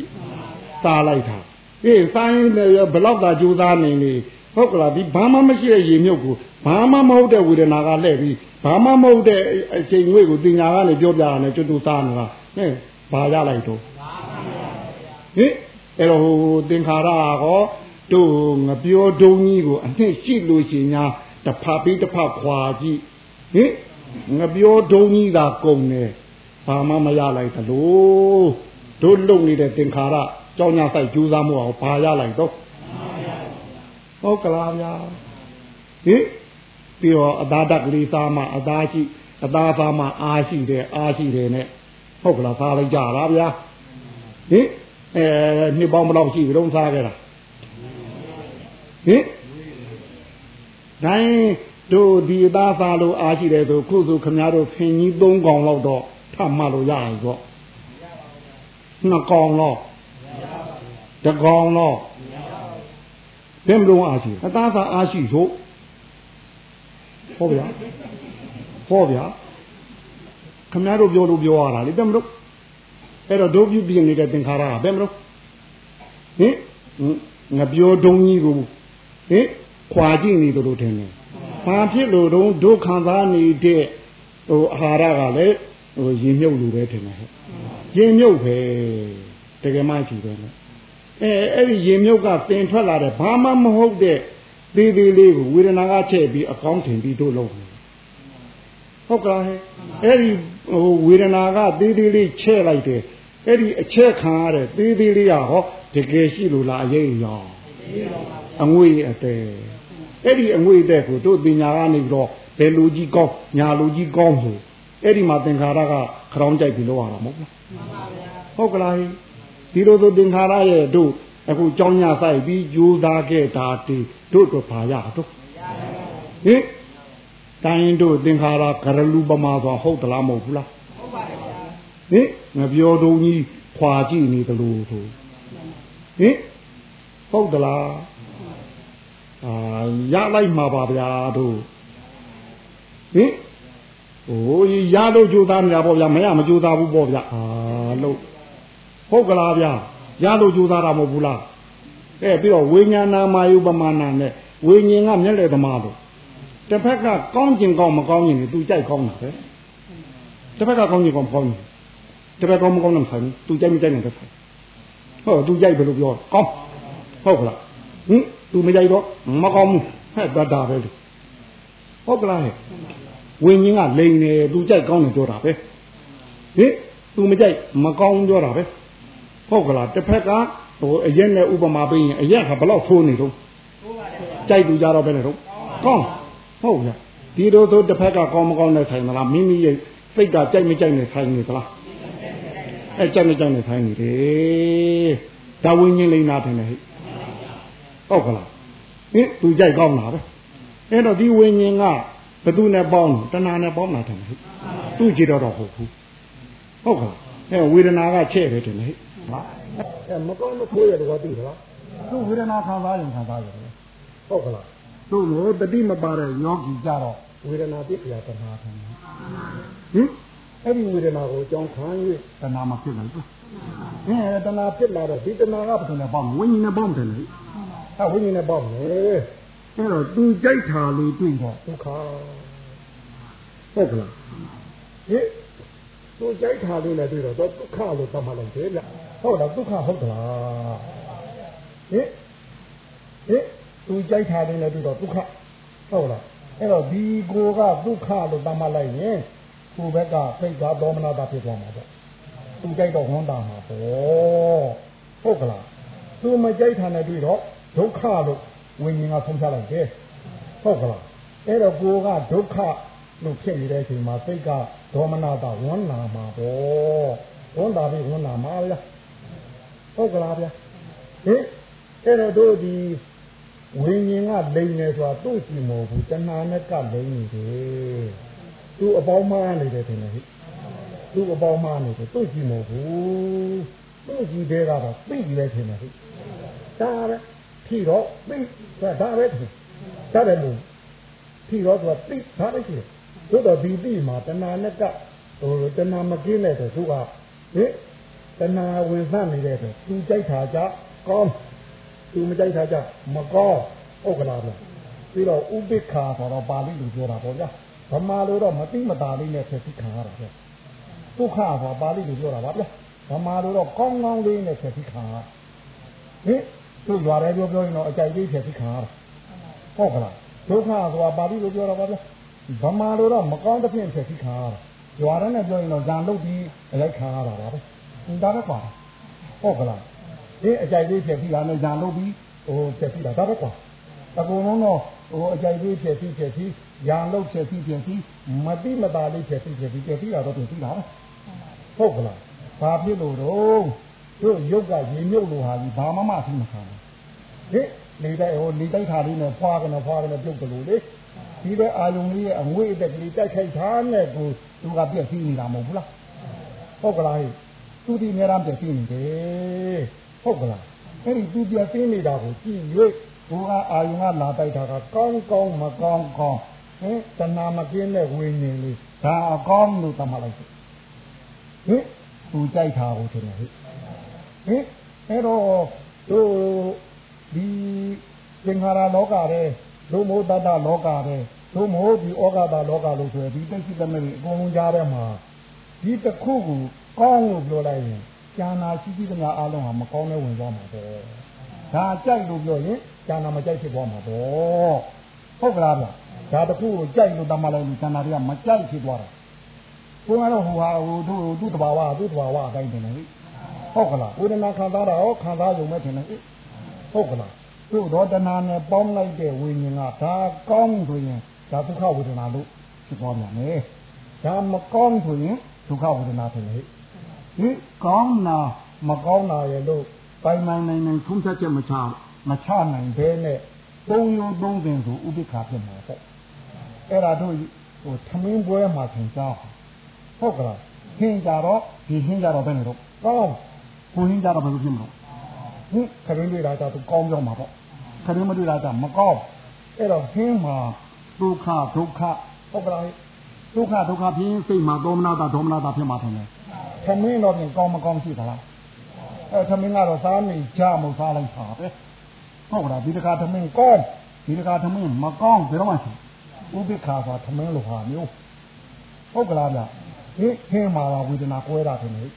စားလိုက်တာအေးစားရင်လည်းဘလောက်သာကြိုးစားနေနေ ဟုတ်ကလားဒီဘာမှမရှိတဲ့ရေမြုပ်ကိုဘာမှမဟုတ်တဲ့ဝေဒနာကလှည့်ပြီးဘာမှမဟုတ်တဲ့အချိန်ငွေကိုတင်ညာကနေပြောပြတာနဲ့ကျွတ်တူစားနေတာဟဲ့ဘာရလိုက်တော့ဟင်အဲ့တော့ဟိုသင်္ခါရကောတို့ငပြောဒုံကြီးကိုအနှစ်ရှိလို့ရှိညာတဖပြီးတဖခွာကြည့်ဟင်ငပြောဒုံကြီးသာကုန်တယ်ဘာမှမရလိုက်သလိုတို့လုံနေတဲ့သင်္ခါရကြောင်းညာဆိုင်ကြိုးစားမှုအောင်ဘာရလိုက်တော့ ဟုတ်ကလားဗျာဟင်ပြီးတော့အသားတက်ကလေးစားမှအသားရှိအသားစားမှအားရှိတယ်အားရှိတယ်နဲ့ဟုတ်ကလားစားလိုက်ကြလားဗျာဟင်အဲနှစ်ပေါင်းဘယ်လောက်ရှိပြီတော့စားခဲ့တာဟင်တိုင်းတို့ဒီအသားစားလို့အားရှိတယ်ဆိုခုဆိုခမများတို့ဖင်ကြီး၃កောင်လောက်တော့ထမှလို့ရရင်တော့နှစ်កောင်တော့တကောင်တော့ ဘယ်မလို့အားရှိအသားစားအားရှိဆိုဟုတ်ဗျာဟုတ်ဗျာခမများတို့ပြောလို့ပြောရတာလေဘယ်မလို့အဲ့တော့ဒုပြုပြင်နေတဲ့သင်္ခါရကဘယ်မလို့ဟင်ငါပြောဒုံကြီးကိုဟင်ခွာကြည့်နေတယ်လို့ထင်တယ်ဘာဖြစ်လို့တော့ဒုခံစားနေတဲ့ဟိုအာဟာရကလည်းဟိုရင်မြုပ်လို့ပဲထင်တယ်ဟဲ့ရင်မြုပ်ပဲတကယ်မှကြည့်တယ်လေ အဲအဲ့ဒီရင်မြုပ်ကတင်ထွက်လာတဲ့ဘာမှမဟုတ်တဲ့သေးသေးလေးကိုဝေဒနာကချဲ့ပြီးအကောင်းထင်ပြီးတို့လုပ်တယ်ဟုတ်ကဲ့အဲ့ဒီဟိုဝေဒနာကသေးသေးလေးချဲ့လိုက်တယ်အဲ့ဒီအချက်ခံရတဲ့သေးသေးလေးကဟောတကယ်ရှိလို့လားအရေးရောအငွေအတဲအဲ့ဒီအငွေအတဲကိုတို့ပညာကနေပြီးတော့ဘယ်လူကြီးကောင်းညာလူကြီးကောင်းဆိုအဲ့ဒီမှာသင်္ခါရကခရောင်းကြိုက်ပြီးလောက်ရတာမဟုတ်လားဟုတ်ကလား ဒီလိုဆိုသင်္ခါရရဲ့တို့အခုကြောင်းညဆိုင်ပြီးကြိုးစားခဲ့တာတီတို့တို့ဘာရတော့ဟင်တိုင်းတို့သင်္ခါရကရလူပမာဆိုဟုတ်သလားမဟုတ်ဘူးလားဟုတ်ပါတယ်ဗျာဟင်ငပြောတုံးကြီးခွာကြည့်နေတယ်လို့ဆိုဟင်ဟုတ်သလားအာရလိုက်မှာပါဗျာတို့ဟင်ဟိုရလို့ကြိုးစားနေတာပေါ့ဗျာမရမကြိုးစားဘူးပေါ့ဗျာအာလို့ ဟုတ်ကလားဗျာရလို့ကြိုးစားတာမဟုတ်ဘူးလားအဲပြီးတော့ဝိညာဏမာယုပမာဏနဲ့ဝိညာဉ်ကမျက်လေသမားတို့တစ်ဖက်ကကောင်းကျင်ကောင်းမကောင်းကျင်သူကြိုက်ကောင်းတာပဲတစ်ဖက်ကကောင်းကျင်ကောင်းမကောင်းကျင်တစ်ဖက်ကောင်းမကောင်းနဲ့ဆိုင်သူကြိုက်မကြိုက်နဲ့တစ်ဖက်ဟုတ်သူကြိုက်ဘယ်လိုပြောကောင်းဟုတ်ကလားဟင်သူမကြိုက်တော့မကောင်းဘူးဟဲ့တတ်တာပဲဟုတ်ကလားဟဲ့ဝိညာဉ်ကလိန်နေသူကြိုက်ကောင်းတယ်ပြောတာပဲဟင်သူမကြိုက်မကောင်းပြောတာပဲ ဟုတ်ကလားတစ်ဖက်ကဟိုအရက်နဲ့ဥပမာပေးရင်အရက်ကဘလောက်ဖိုးနေတော့ကြိုက်သူကြတော့ပဲလေတော့ကောင်းဟုတ်ဗျဒီလိုဆိုတစ်ဖက်ကကောင်းမကောင်းနဲ့ဆိုင်သလားမိမိရဲ့စိတ်ကကြိုက်မကြိုက်နဲ့ဆိုင်နေသလားအဲကြိုက်မကြိုက်နဲ့ဆိုင်နေတယ်ဒါဝိညာဉ်လိန်နာတယ်ဟဲ့ဟုတ်ကလားဟင်သူကြိုက်ကောင်းတာပဲအဲ့တော့ဒီဝိညာဉ်ကဘသူနဲ့ပေါင်းတဏှာနဲ့ပေါင်းတာတယ်ဟဲ့သူကြည့်တော့တော့ဟုတ်ဘူးဟုတ်ကလားအဲဝေဒနာကချဲ့တယ်တယ်ဟဲ့ ဟာအဲမကောင်းမခိုးရတော့သိသလားသူဝေဒနာခံစားရင်ခံစားရတယ်ဟုတ်ကလားသူ့လိုတတိမပါတဲ့ယောဂီကြတော့ဝေဒနာပြည့်ပြတဏှာခံဟင်အဲ့ဒီဝေဒနာကိုအကြောင်းခံ၍တဏှာမဖြစ်နိုင်ဘူးအဲတဏှာဖြစ်လာတော့ဒီတဏှာကဘယ်လိုလဲပေါ့ဝိညာဉ်နဲ့ပေါ့တယ်လေအဲဝိညာဉ်နဲ့ပေါ့မယ်အဲ့တော့သူကြိုက်တာလေးတွေ့တော့ဒုက္ခဟုတ်ကလားဟင်သူကြိုက်တာလေးနဲ့တွေ့တော့ဒုက္ခလို့သတ်မှတ်လိုက်တယ်ဗျ ဟုတ်လားဒုက္ခဟုတ်သလားဟင်ဟင်သူကြိုက်တာလေးနဲ့တွေ့တော့ဒုက္ခဟုတ်လားအဲ့တော့ဒီကိုကဒုက္ခလို့သတ်မှတ်လိုက်ရင်ကိုယ်ဘက်ကစိတ်ဓာတ်ဒေါမနတာဖြစ်သွားမှာပေါ့သူကြိုက်တော့ဝမ်းတာမှာပေါ့ဟုတ်ကလားသူမကြိုက်တာနဲ့တွေ့တော့ဒုက္ခလို့ဝိညာဉ်ကဆုံးဖြတ်လိုက်တယ်ဟုတ်ကလားအဲ့တော့ကိုကဒုက္ခလို့ဖြစ်နေတဲ့အချိန်မှာစိတ်ကဒေါမနတာဝန်းနာမှာပေါ့ဝန်းတာပြီးဝန်းနာမှာဗျာ ဟုတ်ကလားဗျာဟင်အဲ့တော့တို့ဒီဝိညာဉ်ကလိန်နေဆိုတာသူ့ကြည့်မဟုတ်ဘူးတဏှာနဲ့ကလိန်နေတယ်သူ့အပေါင်းမနေတယ်ထင်တယ်ဟိသူ့အပေါင်းမနေတယ်သူ့ကြည့်မဟုတ်ဘူးသူ့ကြည့်တဲ့ကတော့သိပြီလေထင်တယ်ဟိဒါပဲဖြီတော့သိဒါပဲထင်ဒါပဲလို့ဖြီတော့သူကသိဒါပဲရှိတယ်သို့တော့ဒီသိမှာတဏှာနဲ့ကဟိုတဏှာမကင်းတဲ့သူကဟိ တဏှာဝင်ဆန့်နေတဲ့သူသူကြိုက်တာကြကောင်းသူမကြိုက်တာကြမကောင်းဟုတ်ကလားဗျပြီးတော့ဥပိ္ပခာဆိုတော့ပါဠိလိုပြောတာပေါ့ဗျာဗမာလိုတော့မတိမတာလေးနဲ့ဖြစ်ပြီးခံရတာဗျဒုက္ခဆိုပါဠိလိုပြောတာပါဗျာဗမာလိုတော့ကောင်းကောင်းလေးနဲ့ဖြစ်ပြီးခံရဟင်သူရွာရဲပြောပြောရင်တော့အကြိုက်လေးဖြစ်ပြီးခံရတာဟုတ်ကလားဒုက္ခဆိုတာပါဠိလိုပြောတာပါဗျာဗမာလိုတော့မကောင်းတဲ့ဖြစ်ဖြစ်ပြီးခံရတာရွာရဲနဲ့ပြောရင်တော့ဇံလုတ်ပြီးအလိုက်ခံရတာပါပဲ ဒါပဲကွာဟုတ်ကလားဒီအကြိုက်လေးဖြစ်ပြီးတာနဲ့ဇံလုတ်ပြီးဟိုဖြစ်ပြီးတာဒါပဲကွာအကုန်လုံးတော့ဟိုအကြိုက်လေးဖြစ်ပြီးဖြစ်ပြီးရံလုတ်ဖြစ်ပြီးဖြစ်ပြီးမတိမတာလေးဖြစ်ပြီးဖြစ်ပြီးဖြစ်ပြီးတာတော့ပြင်ပြီးတာပဲဟုတ်ကလားဘာဖြစ်လို့တော့တို့ရုပ်ကရေမြုပ်လို့ဟာကြီးဘာမှမသိမခံဘူးဟိနေတိုက်ဟိုနေတိုက်ခါလေးနဲ့ဖွာကနေဖွာကနေပြုတ်တယ်လို့လေဒီပဲအာယုံလေးရဲ့အငွေ့အတက်ကလေးတိုက်ခိုက်ထားနဲ့ကိုသူကပြည့်စည်နေတာမဟုတ်ဘူးလားဟုတ်ကလားဟိ သူဒီနေရမ်းပြည့်စည်နေတယ်ဟုတ်ကလားအဲ့ဒီသူပြည့်စည်နေတာကိုကြည့်၍ဘုရားအာယုံကလာတိုက်တာကကောင်းကောင်းမကောင်းကောင်းဟင်တဏမကင်းတဲ့ဝိညာဉ်လေးဒါအကောင်းလို့သတ်မှတ်လိုက်ဟင်သူကြိုက်တာကိုထင်တယ်ဟိဟင်အဲ့တော့တို့ဒီသင်္ခါရလောကတဲ့ဒုမောတတ္တလောကတဲ့ဒုမောဒီဩဃတာလောကလို့ဆိုရယ်ဒီတိတ်စိတမဲ့အကုန်လုံးကြားထဲမှာဒီတစ်ခုကို ကောင်းလို့ပြောလိုက်ရင်ကျန်နာရှိရှိသမျှအားလုံးဟာမကောင်းတဲ့ဝင်သွားမှာပဲဒါကြိုက်လို့ပြောရင်ကျန်နာမကြိုက်ဖြစ်သွားမှာပေါ့ဟုတ်ကလားဗျဒါတစ်ခုကိုကြိုက်လို့တတ်မှလိုက်လို့ကျန်နာတွေကမကြိုက်ဖြစ်သွားတာကိုကတော့ဟိုဟာဟိုသူ့သူ့တဘာဝသူ့တဘာဝအတိုင်းတင်တယ်ဟုတ်ကလားဝေဒနာခံစားတာရောခံစားရုံပဲထင်တယ်ဟုတ်ကလားသူ့တော့တဏှာနဲ့ပေါင်းလိုက်တဲ့ဝိညာဉ်ကဒါကောင်းဆိုရင်ဒါဒုက္ခဝေဒနာလို့ဖြစ်သွားပြန်တယ်ဒါမကောင်းဆိုရင်ဒုက္ခဝေဒနာထင်တယ် ဟိကောင်းနာမကောင်းနာရဲ့လို့ပိုင်ပိုင်နိုင်နိုင်ထုံးချက်ချက်မချမချနိုင်ဘဲနဲ့သုံးယုံသုံးပင်ဆိုဥပိ္ပခာဖြစ်မှာပေါ့အဲ့ဒါတို့ဟိုသမင်းပွဲမှာသင်ကြားဟုတ်ကလားဟင်းကြတော့ဒီဟင်းကြတော့ဘယ်နဲ့တော့ကောင်းကိုဟင်းကြတော့ဘယ်လိုဖြစ်မလို့ဟင်ခရင်တွေ့တာကသူကောင်းပြောမှာပေါ့ခရင်မတွေ့တာကမကောင်းအဲ့တော့ဟင်းမှာဒုက္ခဒုက္ခဟုတ်ကလားဒုက္ခဒုက္ခဖြစ်စိတ်မှာဒေါမနတာဒေါမနတာဖြစ်မှာထင်တယ် သမင်းတော့ပြင်ကောင်းမကောင်းရှိသလားအဲသမင်းကတော့စားနေကြမဟုတ်စားလိုက်ပါပဲဟုတ်ကလားဒီတခါသမင်းကောင်းဒီတခါသမင်းမကောင်းဘယ်တော့မှရှိဥပိ္ပခါဆိုသမင်းလိုဟာမျိုးဟုတ်ကလားဗျဟင်ဟင်းမှာဝေဒနာကွဲတာထင်တယ်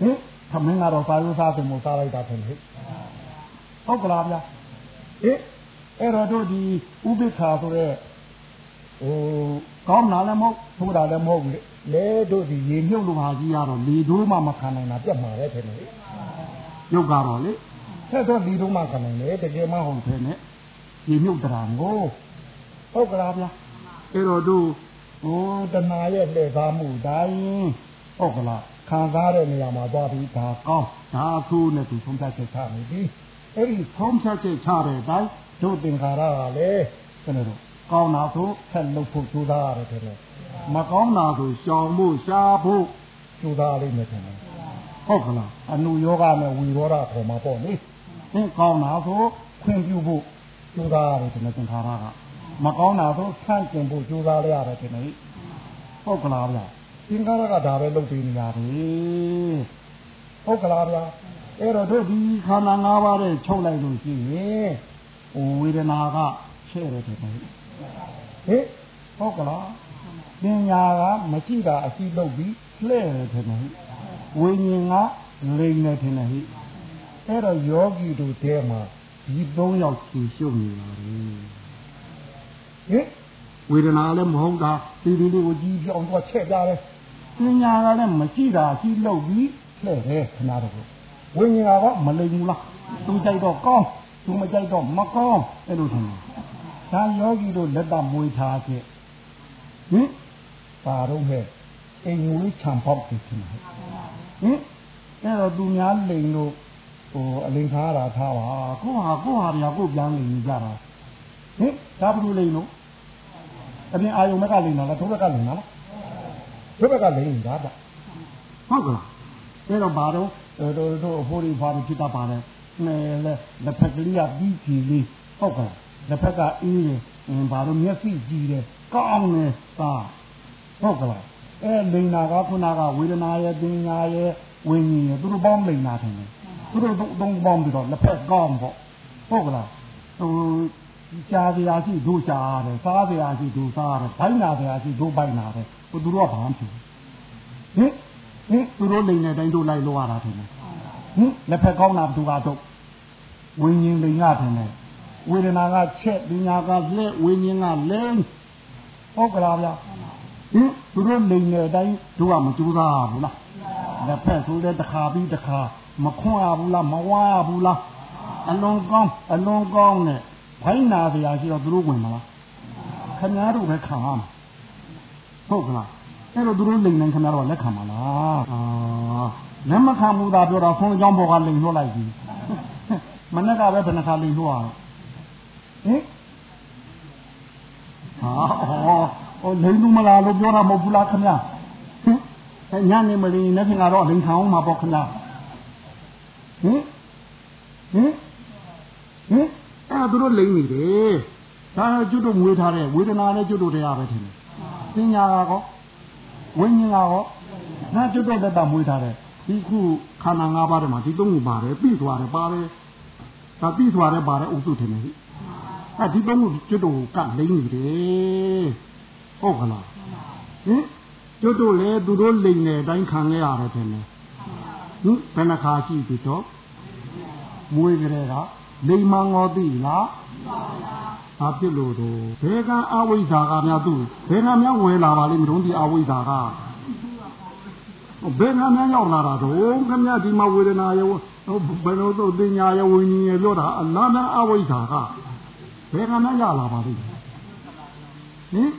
ဟင်သမင်းကတော့စားရိုးစားတယ်မို့စားလိုက်တာထင်တယ်ဟုတ်ကလားဗျဟင်အဲ့တော့တို့ဒီဥပိ္ပခါဆိုတဲ့ဟိုကောင်းတာလည်းမဟုတ်ထိုးတာလည်းမဟုတ်ဘူးလေ တို့ဒီရေမြုပ်လို့ဟာကြီးရတော့လေတို့မှမခံနိုင်တာပြတ်မှာပဲထင်တယ်ရုပ်ကတော့လေဆက်တော့ဒီတို့မှခံနိုင်တယ်တကယ်မှဟုတ်တယ်နဲ့ရေမြုပ်တရာကိုဟုတ်ကလားဗျအဲ့တော့တို့ဟိုတဏှာရဲ့လှည့်ကားမှုတိုင်းဟုတ်ကလားခံစားတဲ့နေရာမှာသွားပြီးဒါကောင်းဒါသူ့နဲ့သူဆုံးဖြတ်ချက်ချနေပြီအဲ့ဒီဆုံးဖြတ်ချက်ချတဲ့အတိုင်းတို့သင်္ခါရကလည်းဘယ်လိုကောင်းတာဆိုဆက်လုပ်ဖို့ကြိုးစားရတယ်တဲ့ မကောင်းတာဆိုရှောင်ဖို့ရှားဖို့ကြိုးစားလိမ့်မယ်တဲ့ဟုတ်ကလားအနုယောဂနဲ့ဝီရောဓခေါ်မှာပေါ့လေသင်ကောင်းတာဆိုခွင့်ပြုဖို့ကြိုးစားရတယ်တဲ့သင်္ခါရကမကောင်းတာဆိုဆန့်ကျင်ဖို့ကြိုးစားရရတယ်တဲ့ဟုတ်ကလားဗျာသင်္ခါရကဒါပဲလုပ်ပြီးနေရတယ်ဟုတ်ကလားဗျာအဲ့တော့တို့ဒီခန္ဓာ၅ပါးနဲ့ချုပ်လိုက်လို့ရှိရင်ဝေဒနာကချဲ့တယ်တဲ့ဟဲ့ဟုတ်ကလား ပညာကမရှိတာအရှိလုပ်ပြီးလှဲ့တယ်တဲ့ဝိညာဉ်ကလိမ်နေတယ်ဟဲ့အဲ့တော့ယောဂီတို့တဲမှာဒီ၃ယောက်ရှင်းရှုပ်နေတာလေဟင်ဝေဒနာလည်းမဟုတ်တာဒီဒီလေးကိုကြီးပြောင်းတော့ချက်ကြတယ်ပညာကလည်းမရှိတာရှိလို့ပြီးလှဲ့တယ်ခဏတော့ဝိညာဉ်ကမလိမ်ဘူးလားသူကြိုက်တော့ကောင်းသူမကြိုက်တော့မကောင်းအဲ့လိုထင်တယ်ဒါယောဂီတို့လက်တမွေးထားခဲ့ဟ ဟင်ပါတော့ဟဲ့အိမ်ငွေချံပေါက်တယ်ခင်ဗျဟင်အဲ့တော့သူများလိန်လို့ဟိုအလင်ခါတာထားပါကိုဟာကိုဟာပြကိုပြန်လိန်ကြတာဟင်ဒါဘယ်လိုလိန်လို့အပြင်အာယုံမကလိန်တာလားဒုဘက်ကလိန်တာလားဒုဘက်ကလိန်တာပေါ့ဟုတ်ကလားအဲ့တော့ဘာတော့တို့တို့အဖိုးကြီးဖားပြီးဖြစ်တာပါလေနဲ့လက်လက်ဖက်ကလေးကပြီးကြည့်လေးဟုတ်ကလားလက်ဖက်ကအေးတယ်ဘာလို့မျက်စိကြည့်တယ် ကောင်းတယ်သာဟုတ်ကလားအဲလိန်နာကခုနကဝေဒနာရဲ့ပညာရဲ့ဝိညာဉ်ရဲ့သူတို့ပေါင်းလိန်နာတယ်သူတို့သုံးပေါင်းပြီးတော့လက်ဖက်ကောင်းပေါ့ဟုတ်ကလားဟိုရှားစရာရှိတို့ရှားရတယ်စားစရာရှိတို့စားရတယ်ဘိုင်းနာစရာရှိတို့ဘိုင်းနာတယ်ဟိုသူတို့ကဘာမှမဖြစ်ဟင်ဟင်သူတို့လိန်တဲ့တိုင်းတို့လိုက်လို့ရတာထင်တယ်ဟင်လက်ဖက်ကောင်းတာဘသူကတော့ဝိညာဉ်လိန်ရတယ်ဝေဒနာကချက်ပညာကလက်ဝိညာဉ်ကလဲ ဟုတ်ကလားဗျာဟင်သူတို့လိန်တဲ့အတိုင်းတို့ကမကြိုးစားဘူးလားလက်ဖက်ဆိုတဲ့တစ်ခါပြီးတစ်ခါမခွန်းရဘူးလားမဝါရဘူးလားအလွန်ကောင်းအလွန်ကောင်းနဲ့ဘိုင်းနာစရာရှိတော့သူတို့ဝင်မလားခင်ဗျားတို့ပဲခံရမှာဟုတ်ကလားအဲ့တော့သူတို့လိန်နေခင်ဗျားတို့ကလက်ခံမလားအာလက်မခံဘူးသာပြောတော့ဆုံးအကြောင်းပေါ်ကလိန်လွှတ်လိုက်ပြီမနေ့ကပဲဘယ်နှခါလိန်လွှတ်ရအောင်ဟင် ဟာဟောလိန်လူမလားလို့ပြောတာမဟုတ်ဘူးလားခင်ဗျာဟင်ညနေမလင်းနဲ့ခင်ဗျားတော့လိန်ခံအောင်မှာပေါ့ခင်ဗျာဟင်ဟင်ဟင်အဲ့သူတို့လိမ့်နေတယ်ဒါကျွတ်တို့မွေးထားတဲ့ဝေဒနာနဲ့ကျွတ်တို့တရားပဲထင်တယ်ပညာကောဝိညာဉ်ကောနာကျွတ်တို့လက်တာမွေးထားတဲ့ဒီခုခန္ဓာ၅ပါးထဲမှာဒီသုံးခုပါတယ်ပြီးသွားတယ်ပါတယ်ဒါပြီးသွားတယ်ပါတယ်ဥစုထင်တယ် အဲ့ဒီသုံးခုကျွတ်တို့ကလိမ့်နေတယ်ဟုတ်ကလားဟင်ကျွတ်တို့လည်းသူတို့လိမ့်နေတိုင်းခံရရတယ်ထင်တယ်ဟင်ဘယ်နှခါရှိပြီတော့မွေးကြတဲ့ကလိမ္မာငေါသိလားဘာဖြစ်လို့တော့ဘယ်ကအဝိဇ္ဇာကများသူ့ဘယ်ကများဝင်လာပါလိမ့်မလို့ဒီအဝိဇ္ဇာကဘယ်ကများရောက်လာတာတော့ခမဒီမှာဝေဒနာရောဘယ်လိုသို့တင်ညာရောဝိညာဉ်ရောပြောတာအလားများအဝိဇ္ဇာက ဘယ်ကများရလာပါလိမ့်ဟင်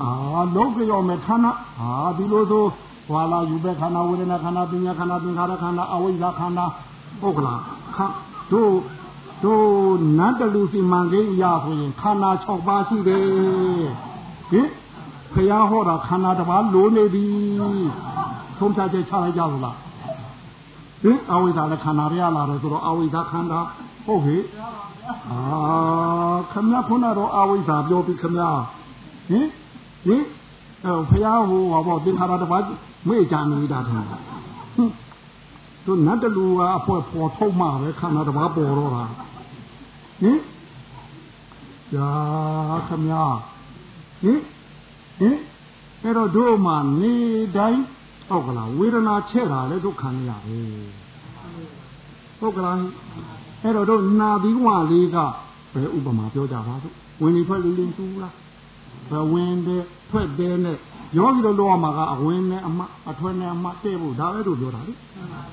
အာလောကရောမဲ့ခန္ဓာအာဒီလိုဆိုဟွာလာယူပဲခန္ဓာဝေဒနာခန္ဓာပညာခန္ဓာသင်္ခါရခန္ဓာအဝိဇ္ဇာခန္ဓာဟုတ်ကလားခတို့တို့နတ်တလူစီမံကိန်းရဆိုရင်ခန္ဓာ6ပါးရှိတယ်ဟင်ဖះဟောတာခန္ဓာတစ်ပါးလိုနေပြီသုံးဖြတ်ချက်ချလိုက်ကြလို့လားဟင်အဝိဇ္ဇာလည်းခန္ဓာရလာတယ်ဆိုတော့အဝိဇ္ဇာခန္ဓာဟုတ်ဟိ အာခမရခုနတော့အဝိဇ္ဇာပြောပြီးခမရဟင်ဟင်အဲဖះဟိုဟောပေါ့သင်္ခါရတစ်ပါးမေ့ကြနေတာထင်တယ်တို့နတ်တလူကအဖွဲပေါ်ထုတ်မှပဲခန္ဓာတစ်ပါးပေါ်တော့တာဟင်ယာခမညာဟင်ဟင်အဲ့တော့တို့မှနေတိုင်းဟုတ်ကလားဝေဒနာချဲ့တာလည်းတို့ခံရရတယ်ဟုတ်ကလား အဲ့တော့တို့နာပြီးဝလေးကဘယ်ဥပမာပြောကြပါစို့ဝင်နေထွက်လေးလေးသူလားဘယ်ဝင်တဲ့ထွက်တဲ့နဲ့ယောဂီတို့လောရမှာကအဝင်နဲ့အမအထွက်နဲ့အမတဲ့ဖို့ဒါပဲတို့ပြောတာလေ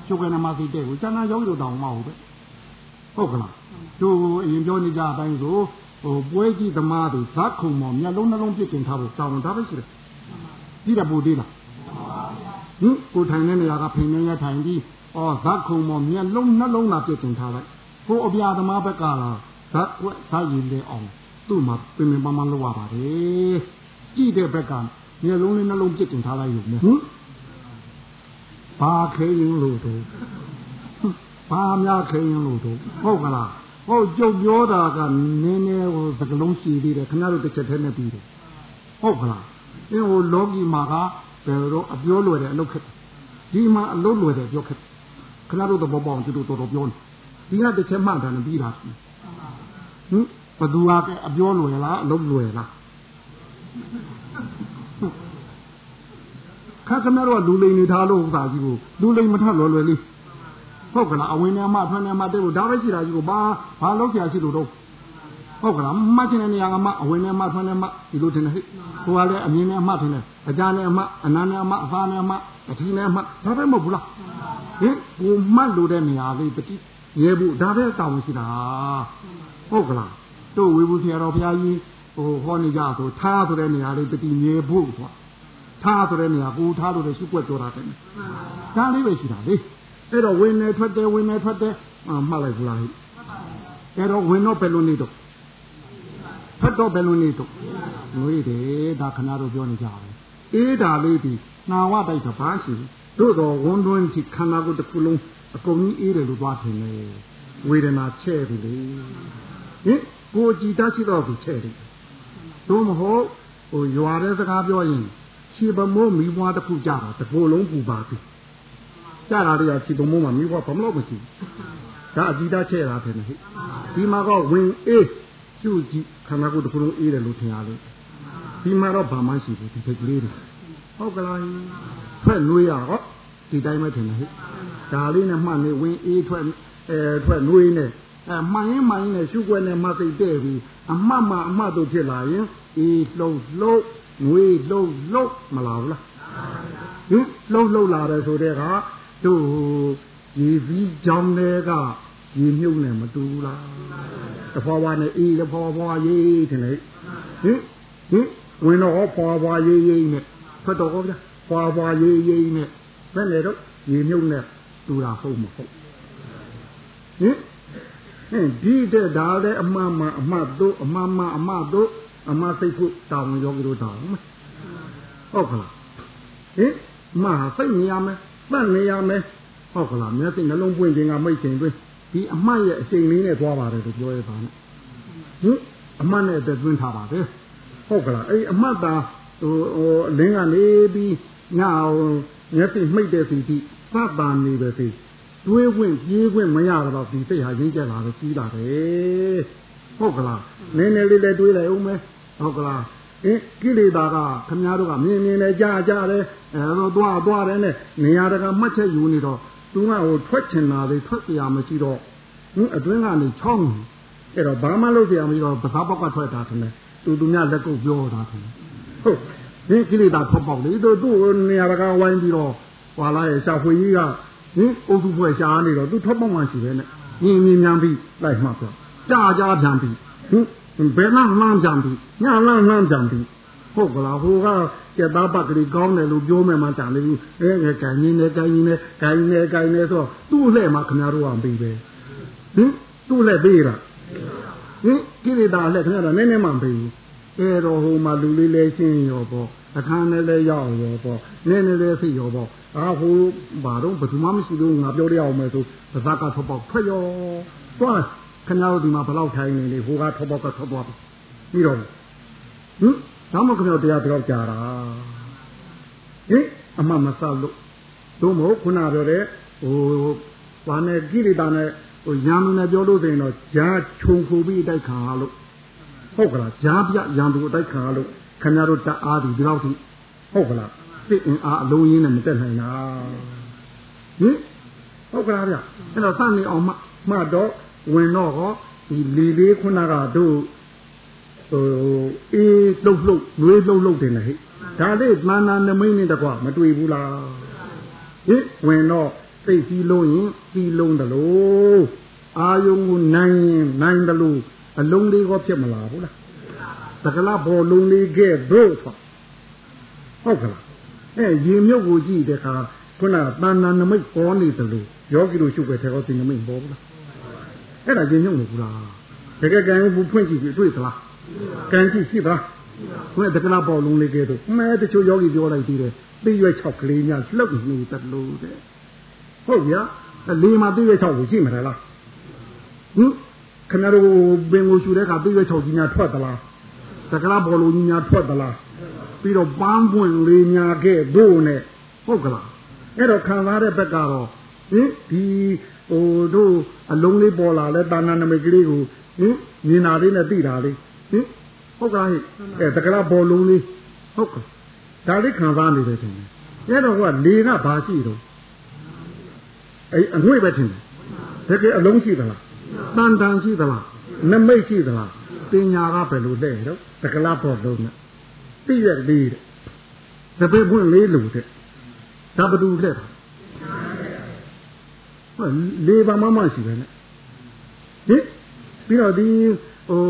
ကျုပ်ကနမသိတဲ့ကိုကျန်တာယောဂီတို့တောင်းမဟုတ်ပဲဟုတ်ကလားတို့အရင်ပြောနေကြအတိုင်းဆိုဟိုပွဲကြည့်သမားတွေဇက်ခုံမောမျက်လုံးနှလုံးပြစ်တင်ထားဖို့တောင်းဒါပဲရှိတယ်ကြည့်တယ်ပူသေးလားဟင်ကိုထိုင်တဲ့နေရာကဖိနေရထိုင်ပြီးဩဇက်ခုံမောမျက်လုံးနှလုံးသာပြစ်တင်ထားလိုက် ကိုအပြာသမားဘက်ကလာဇက်ွက်ဇက်ရင်လေအောင်သူ့မှာပင်ပင်ပန်းပန်းလောက်ရပါတယ်ကြည့်တဲ့ဘက်ကမျက်လုံးလေးနှလုံးပြစ်တင်ထားလိုက်ရုံနဲ့ဟင်ဘာခဲရင်လို့တော့ဘာများခဲရင်လို့တော့ဟုတ်ကလားဟုတ်ကြုတ်ပြောတာကနည်းနည်းဟိုစကလုံးရှိသေးတယ်ခင်ဗျားတို့တစ်ချက်တည်းနဲ့ပြီးတယ်ဟုတ်ကလားအင်းဟိုလောကီမှာကဘယ်တော့အပြောလွယ်တယ်အလုပ်ခက်ဒီမှာအလုပ်လွယ်တယ်ပြောခက်ခင်ဗျားတို့သဘောပေါအောင်သူတို့တော်တော်ပြောနေ ဒီကတစ်ချက်မှန်တယ်ပြီးတာဟင်ဘသူကအပြောလွယ်လားအလုပ်လွယ်လားခါခမရတော့လူလိန်နေထားလို့ဥစ္စာကြီးကိုလူလိန်မထလွယ်လွယ်လေးဟုတ်ကလားအဝင်နဲ့မှထွက်နဲ့မှတဲ့လို့ဒါပဲရှိတာကြီးကိုဘာဘာလောက်ကြရှိလို့တော့ဟုတ်ကလားမှတ်ချင်တဲ့နေရာကမှအဝင်နဲ့မှထွက်နဲ့မှဒီလိုတင်နေဟိဟိုကလည်းအမြင်နဲ့မှထင်တယ်အကြနဲ့မှအနမ်းနဲ့မှအဖာနဲ့မှအထီနဲ့မှဒါပဲမဟုတ်ဘူးလားဟင်ကိုမှတ်လို့တဲ့နေရာလေးတတိ ရဲဘူးဒါပဲတောင်းရှိတာဟုတ်ကလားတို့ဝေဘူးဆရာတော်ဘုရားကြီးဟိုဟောနေကြဆိုထားဆိုတဲ့နေရာလေးတတိမြေဖို့ဆိုထားဆိုတဲ့နေရာကိုထားလို့လည်းရှုွက်ကြောတာတယ်ဒါလေးပဲရှိတာလေအဲ့တော့ဝင်နေထွက်တယ်ဝင်နေထွက်တယ်မှတ်လိုက်ဘူးလားဟိအဲ့တော့ဝင်တော့ဘယ်လိုနေတော့ဖတ်တော့ဘယ်လိုနေတော့ငွေတယ်ဒါခဏတော့ပြောနေကြတယ်အေးဒါလေးဒီနာဝတိုက်တော့ဘာရှိတို့တော့ဝန်တွင်းထိခန္ဓာကိုယ်တစ်ခုလုံး အကုန်ကြီးအေးတယ်လို့သွားထင်တယ်ဝေဒနာချဲ့ပြီလေဟင်ကိုကြည်တတ်ရှိတော့သူချဲ့တယ်တို့မဟုတ်ဟိုရွာတဲ့စကားပြောရင်ခြေပမိုးမိဘွားတစ်ခုကြတာတကိုယ်လုံးပူပါပြီကြတာတည်းကခြေပမိုးမှာမိဘွားဘာမလို့မရှိဒါအကြည်တတ်ချဲ့တာတယ်ဟဲ့ဒီမှာကဝင်အေးကျူကြည့်ခန္ဓာကိုယ်တစ်ခုလုံးအေးတယ်လို့ထင်ရလို့ဒီမှာတော့ဘာမှရှိဘူးဒီစိတ်ကလေးတွေဟုတ်ကလားထွက်နှွေးရတော့ ဒီတိုင်းပဲထင်တယ်ဟဲ့ဒါလေးနဲ့မှတ်နေဝင်အေးထွက်အဲထွက်နှွေးနေအဲမှန်ရင်မှန်ရင်နဲ့ရှုွက်နဲ့မသိတဲ့ပြီးအမှတ်မှအမှတ်တို့ဖြစ်လာရင်အေးလှုပ်လှုပ်ငွေလှုပ်လှုပ်မလာဘူးလားဟင်လှုပ်လှုပ်လာတယ်ဆိုတဲ့ကတို့ရေစည်းကြောင်းတွေကရေမြုပ်နဲ့မတူဘူးလားတဖွာဖွာနဲ့အေးတဖွာဖွာရေးထင်လေဟင်ဟင်ဝင်တော့ဖွာဖွာရေးရေးနဲ့ထွက်တော့ဗျာဖွာဖွာရေးရေးနဲ့ ဘယ်နဲ့တော့ရေမြုပ်နဲ့တူတာဟုတ်မဟုတ်ဟင်ဟင်ဒီတဲ့ဒါလည်းအမှန်မှအမှတ်တို့အမှန်မှအမှတ်တို့အမှတ်စိတ်ဖို့တောင်းယောဂီတို့တောင်းမယ်ဟုတ်ကလားဟင်မဟာစိတ်နေရမယ်ပတ်နေရမယ်ဟုတ်ကလားမျက်စိနှလုံးပွင့်ခြင်းကမိတ်ခြင်းတွင်ဒီအမှတ်ရဲ့အချိန်လေးနဲ့သွားပါတယ်လို့ပြောရပါနဲ့ဟင်အမှတ်နဲ့အသက်သွင်းထားပါတယ်ဟုတ်ကလားအဲ့အမှတ်သာဟိုဟိုအလင်းကနေပြီးညအောင် မျက်စိမှိတ်တဲ့စီတိသတ်တာနေပဲစီတွေးခွင့်ပြေးခွင့်မရတော့ဒီစိတ်ဟာရင်းကျက်လာတော့ကြီးလာတယ်ဟုတ်ကလားနည်းနည်းလေးလည်းတွေးလိုက်အောင်မယ်ဟုတ်ကလားအင်းကိလေသာကခမည်းတော်ကမြင်မြင်နဲ့ကြားကြားတယ်အဲတော့သွားသွားတယ်နဲ့နေရာတကာမှတ်ချက်ယူနေတော့သူကဟိုထွက်ချင်တာလေထွက်ပြရမရှိတော့ဟင်းအတွင်းကနေချောင်းအဲ့တော့ဘာမှလုပ်ပြရမရှိတော့ပစားပေါက်ကထွက်တာထင်တယ်သူသူများလက်ကုပ်ပြောတာထင်တယ်ဟုတ် ဒီကိလေသာထွက်ပေါက်လေသူသူ့နေရာတကာဝိုင်းပြီးတော့ဟွာလာရဲ့ရှာဖွေကြီးကဟင်အုပ်စုဖွဲ့ရှားနေတော့သူထွက်ပေါက်မှရှိတယ်နဲ့မြင်မြင်များပြီးလိုက်မှပြောကြာကြာပြန်ပြီးဟင်ဘယ်မှမှန်းပြန်ပြီးညလန်းလန်းပြန်ပြီးဟုတ်ကလားဟိုကကျက်သားပတ်ကလေးကောင်းတယ်လို့ပြောမယ်မှကြံလေဘူးအဲငယ်ကန်ရင်းနဲ့ကန်ရင်းနဲ့ကန်ရင်းနဲ့ကန်နဲ့ဆိုသူ့လှဲ့မှာခင်ဗျားတို့ကပြီးပဲဟင်သူ့လှဲ့ပေးတာဟင်ကိရိတာလှဲ့ခင်ဗျားတို့နည်းနည်းမှမပြီးဘူးအဲတော့ဟိုမှာလူလေးလဲရှင်းရောပေါ့ အခန်းနဲ့လဲရောက်ရောပေါ့နည်းနည်းလဲဖိရောပေါ့အာဟိုဘာတော့ဘယ်သူမှမရှိလို့ငါပြောရအောင်မယ်ဆိုဗဇက်ကထွက်ပေါက်ထွက်ရောသွားခင်ဗျားတို့ဒီမှာဘယ်လောက်ထိုင်နေလေဟိုကထွက်ပေါက်ကထွက်သွားပြီးတော့ဟင်ဒါမှခင်ဗျားတရားပြောကြတာဟင်အမှမဆလို့တို့မဟုတ်ခုနပြောတဲ့ဟိုဘာနဲ့ကိရိတာနဲ့ဟိုရံလူနဲ့ပြောလို့ဆိုရင်တော့ဂျားခြုံခုပြီးအတိုက်ခံရလို့ဟုတ်ကလားဂျားပြရံသူအတိုက်ခံရလို့ ခင်ဗျားတို့တအားဒီဒီလောက်ထိဟုတ်ကလားစိတ်အင်အားအလုံးရင်းနဲ့မတက်နိုင်တာဟင်ဟုတ်ကလားဗျအဲ့တော့စနေအောင်မှမှတော့ဝင်တော့ဟောဒီလီလေးခုနကတို့ဟိုအေးလှုပ်လှုပ်နှွေးလှုပ်လှုပ်တယ်လေဟဲ့ဒါလေးမာနာနမိတ်နဲ့တကွမတွေ့ဘူးလားဟင်ဝင်တော့စိတ်ကြီးလုံးရင်ကြီးလုံးတယ်လို့အာယုံကိုနိုင်ရင်နိုင်တယ်လို့အလုံးလေးကောဖြစ်မလားဘူးလား သကလာဘောလုံးလေးကဲဘို့ဆိုဟုတ်ကလားအဲရေမြုပ်ကိုကြည့်တဲ့အခါခုနတဏ္ဍနမိတ်ပေါ်နေတယ်လို့ယောဂီတို့ရှုပ်ပဲတဲ့ဟောဒီနမိတ်ပေါ်ဘူးလားအဲ့ဒါရေမြုပ်နေဘူးလားတကယ်ကံဘူးဖွင့်ကြည့်ပြီးတွေ့သလားကံကြည့်ရှိသလားဘယ်တကနာပေါ်လုံးလေးကဲတော့မဲတချို့ယောဂီပြောလိုက်သေးတယ်သိရွက်6ကလေးများလှုပ်နေတယ်လို့တဲ့ဟုတ်ဗျာလေးမှာသိရွက်6ကိုရှိမှာလားဟင်ခင်ဗျားတို့ပင်ကိုရှူတဲ့အခါသိရွက်6ကြီးများထွက်သလား တကနာပေါ်လုံးကြီးများထွက်သလားပြီးတော့ပန်းပွင့်လေးများခဲ့ဘို့နဲ့ဟုတ်ကလားအဲ့တော့ခံစားတဲ့ဘက်ကတော့ဟင်ဒီဟိုတို့အလုံးလေးပေါ်လာလဲတာနာနမိတ်ကလေးကိုဟင်မြင်တာလေးနဲ့သိတာလေးဟင်ဟုတ်ကဲ့အဲတကလားဘောလုံးလေးဟုတ်ကဲ့ဒါလေးခံစားနေတယ်ထင်တယ်အဲတော့ကလေကဘာရှိတော့အဲအငွေ့ပဲထင်တယ်တကယ်အလုံးရှိသလားတန်တန်ရှိသလားနမိတ်ရှိသလား ပညာကဘယ်လိုလဲတော့တကလားဘောလုံးနဲ့သိရလေးတဲ့တပည့်ပွင့်လေးလို့တဲ့ဒါဘယ်သူလဲဟုတ်လေပါမမရှိပဲနဲ့ဟင်ပြီးတော့ဒီဟို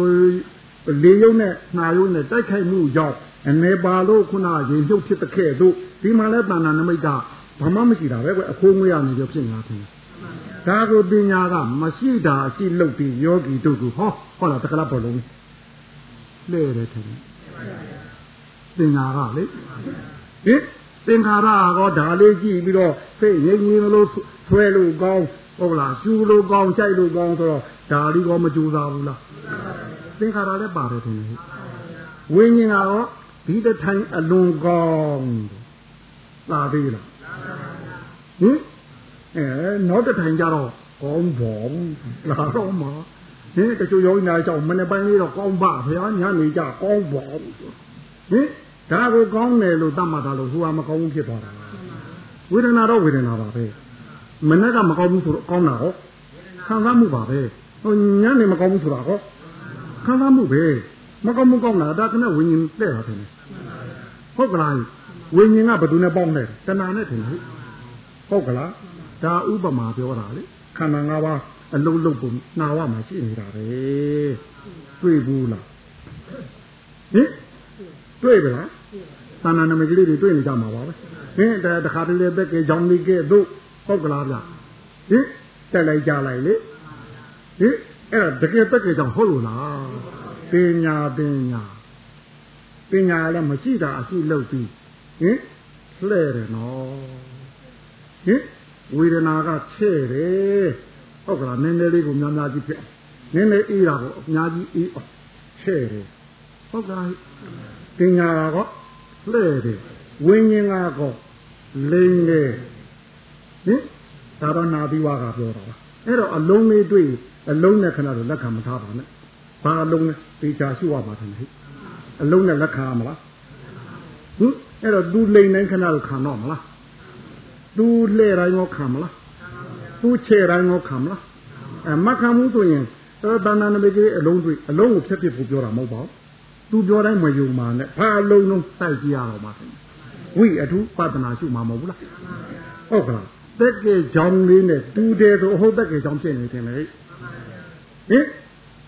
လေယုံနဲ့နှာယုံနဲ့တိုက်ခိုက်မှုကြောင့်အနေပါလို့ခုနရင်ပြုတ်ဖြစ်တဲ့ခဲ့တို့ဒီမှာလဲတဏ္ဍာနမိတ်ကဘာမှမရှိတာပဲကွအခိုးငွေရနေကြဖြစ်နေတာထင် ဒါကိုပညာကမရှိတာရှိလို့ပြီးယောဂီတို့ကဟောဟောလားတက္ကလာဘောလုံးလဲတယ်ထင်တယ်ပညာကလေဟင်သင်္ခါရကောဒါလေးကြည့်ပြီးတော့စိတ်ငြိမ်ငြိမ်လို့ဆွဲလို့ကောင်းဟုတ်လားရှူလို့ကောင်းကြိုက်လို့ကောင်းဆိုတော့ဒါလေးကောမကြိုးစားဘူးလားသင်္ခါရလည်းပါတယ်ထင်တယ်ဝိညာဉ်ကတော့ဒီတထိုင်အလွန်ကောင်းလာသေးလားဟင် အဲနောက်တစ်ထိုင်ကြတော့ကောင်းဘောလာတော့မှာဟင်တချို့ယောဂီများကြောင့်မနေ့ပိုင်းလေးတော့ကောင်းပါဗျာညနေကြကောင်းဘောဟင်ဒါကိုကောင်းတယ်လို့တတ်မှတ်တာလို့ဟိုကမကောင်းဘူးဖြစ်သွားတာဝေဒနာတော့ဝေဒနာပါပဲမနေ့ကမကောင်းဘူးဆိုတော့ကောင်းတာဟောခံစားမှုပါပဲဟိုညနေမကောင်းဘူးဆိုတာဟောခံစားမှုပဲမကောင်းမှုကောင်းတာဒါကနဲ့ဝิญဉ်တဲ့တာတယ်ဟုတ်ကလားဝิญဉ်ကဘယ်သူနဲ့ပေါင်းလဲတဏှာနဲ့ထင်တယ်ဟုတ်ကလား ဒါဥပမာပြောတာလေခန္ဓာ၅ပါးအလုံးလုံးပုံနာဝမှာရှိနေတာပဲတွေ့ဘူးလားဟင်တွေ့ပါလားသာနာနမကလေးတွေတွေ့နေကြမှာပါပဲဟင်တခါတလေဘက်ကကြောင်းလေးကဲတို့ဟုတ်ကလားဗျဟင်တက်လိုက်ကြလိုက်လေဟင်အဲ့ဒါတကယ်ဘက်ကကြောင့်ဟုတ်လို့လားပညာပညာပညာလည်းမရှိတာအရှိလို့ပြီးဟင်လှဲ့တယ်နော်ဟင် ဝေဒနာကချဲ့တယ်ဟုတ်ကလားနည်းနည်းလေးကိုများများကြီးဖြစ်နည်းနည်းအေးတာကိုအများကြီးအေးအောင်ချဲ့တယ်ဟုတ်ကလားပညာကလှဲ့တယ်ဝိညာဉ်ကတော့လိမ့်တယ်ဟင်ဒါတော့နာပြီးွားကပြောတာပါအဲ့တော့အလုံးလေးတွေ့အလုံးနဲ့ခဏတော့လက်ခံမထားပါနဲ့ဘာအလုံးလဲပေချာရှိရပါတယ်ဟဲ့အလုံးနဲ့လက်ခံရမလားဟင်အဲ့တော့သူလိမ့်တိုင်းခဏတော့ခံတော့မလား သူလှဲ့တိုင်းရောခံမလားသူခြေတိုင်းရောခံမလားအဲမခံဘူးဆိုရင်တော့တဏ္ဍာနမိတ်ကြီးအလုံးတွေ့အလုံးကိုဖြတ်ဖြစ်ဖို့ပြောတာမဟုတ်ပါဘူးသူပြောတိုင်းမယုံပါနဲ့ဘာအလုံးလုံးတိုက်ကြည့်ရတော့မှာဝိအထုပဒနာရှုမှာမဟုတ်ဘူးလားဟုတ်ကလားတက်ကဲကြောင်းလေးနဲ့တူတယ်ဆိုဟုတ်တက်ကဲကြောင်းဖြစ်နေတယ်လေဟင်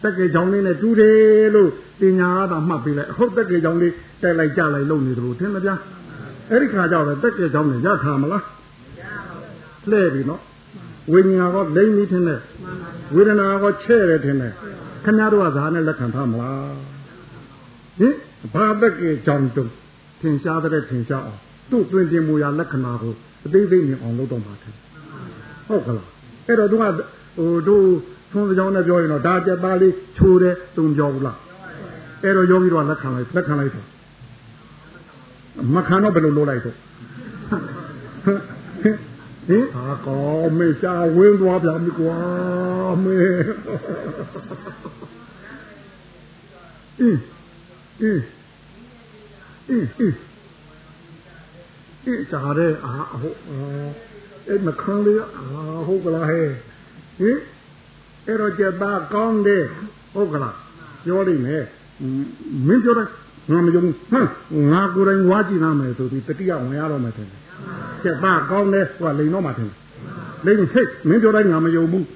တက်ကဲကြောင်းလေးနဲ့တူတယ်လို့ပညာအားသာမှတ်ပေးလိုက်ဟုတ်တက်ကဲကြောင်းလေးတက်လိုက်ကြလိုက်လုပ်နေတယ်လို့ထင်မပြအဲ့ဒီခါကျတော့တက်ကဲကြောင်းနဲ့ရထားမလား လှဲ့ပြီနော်ဝိညာဉ်ကလိမ့်ပြီးထင်တယ်ဝေဒနာကချဲ့တယ်ထင်တယ်ခင်ဗျားတို့ကဇာနဲ့လက်ခံထားမလားဟင်ဘာတက်ကဲကြောင်းတုံးထင်ရှားတဲ့ထင်ရှားအောင်သူ့တွင်တင်မူရာလက္ခဏာကိုအသေးသေးမြင်အောင်လုပ်တော့မှာတယ်ဟုတ်ကလားအဲ့တော့သူကဟိုတို့သွန်ကြောင်းနဲ့ပြောရင်တော့ဒါကြက်သားလေးချိုးတယ်သူပြောဘူးလားအဲ့တော့ယောဂီတော့လက်ခံလိုက်လက်ခံလိုက်တော့မခံတော့ဘယ်လိုလုပ်လိုက်တော့ ဟင်ဟာကောမေရှာဝင်းသွားပြန်ပြီကွာမေအင်းအင်းအင်းအင်းအေးကြားတဲ့အာဟုတ်အဲ့မခံလေးအာဟုတ်ကလားဟဲ့ဟင်အဲ့တော့ကြက်သားကောင်းတယ်ဟုတ်ကလားပြောလိမ့်မယ်မင်းပြောတယ်ငါမယုံဟမ်ငါကိုယ်တိုင်ဝါကြည့်နာမယ်ဆိုပြီးတတိယဝင်ရတော့မယ်ထင်တယ် ကျက်သားကောင်းတယ်ဟိုကလိန်တော့မှထင်တယ်လိန်ဟိတ်မင်းပြောတိုင်းငါမယုံဘူး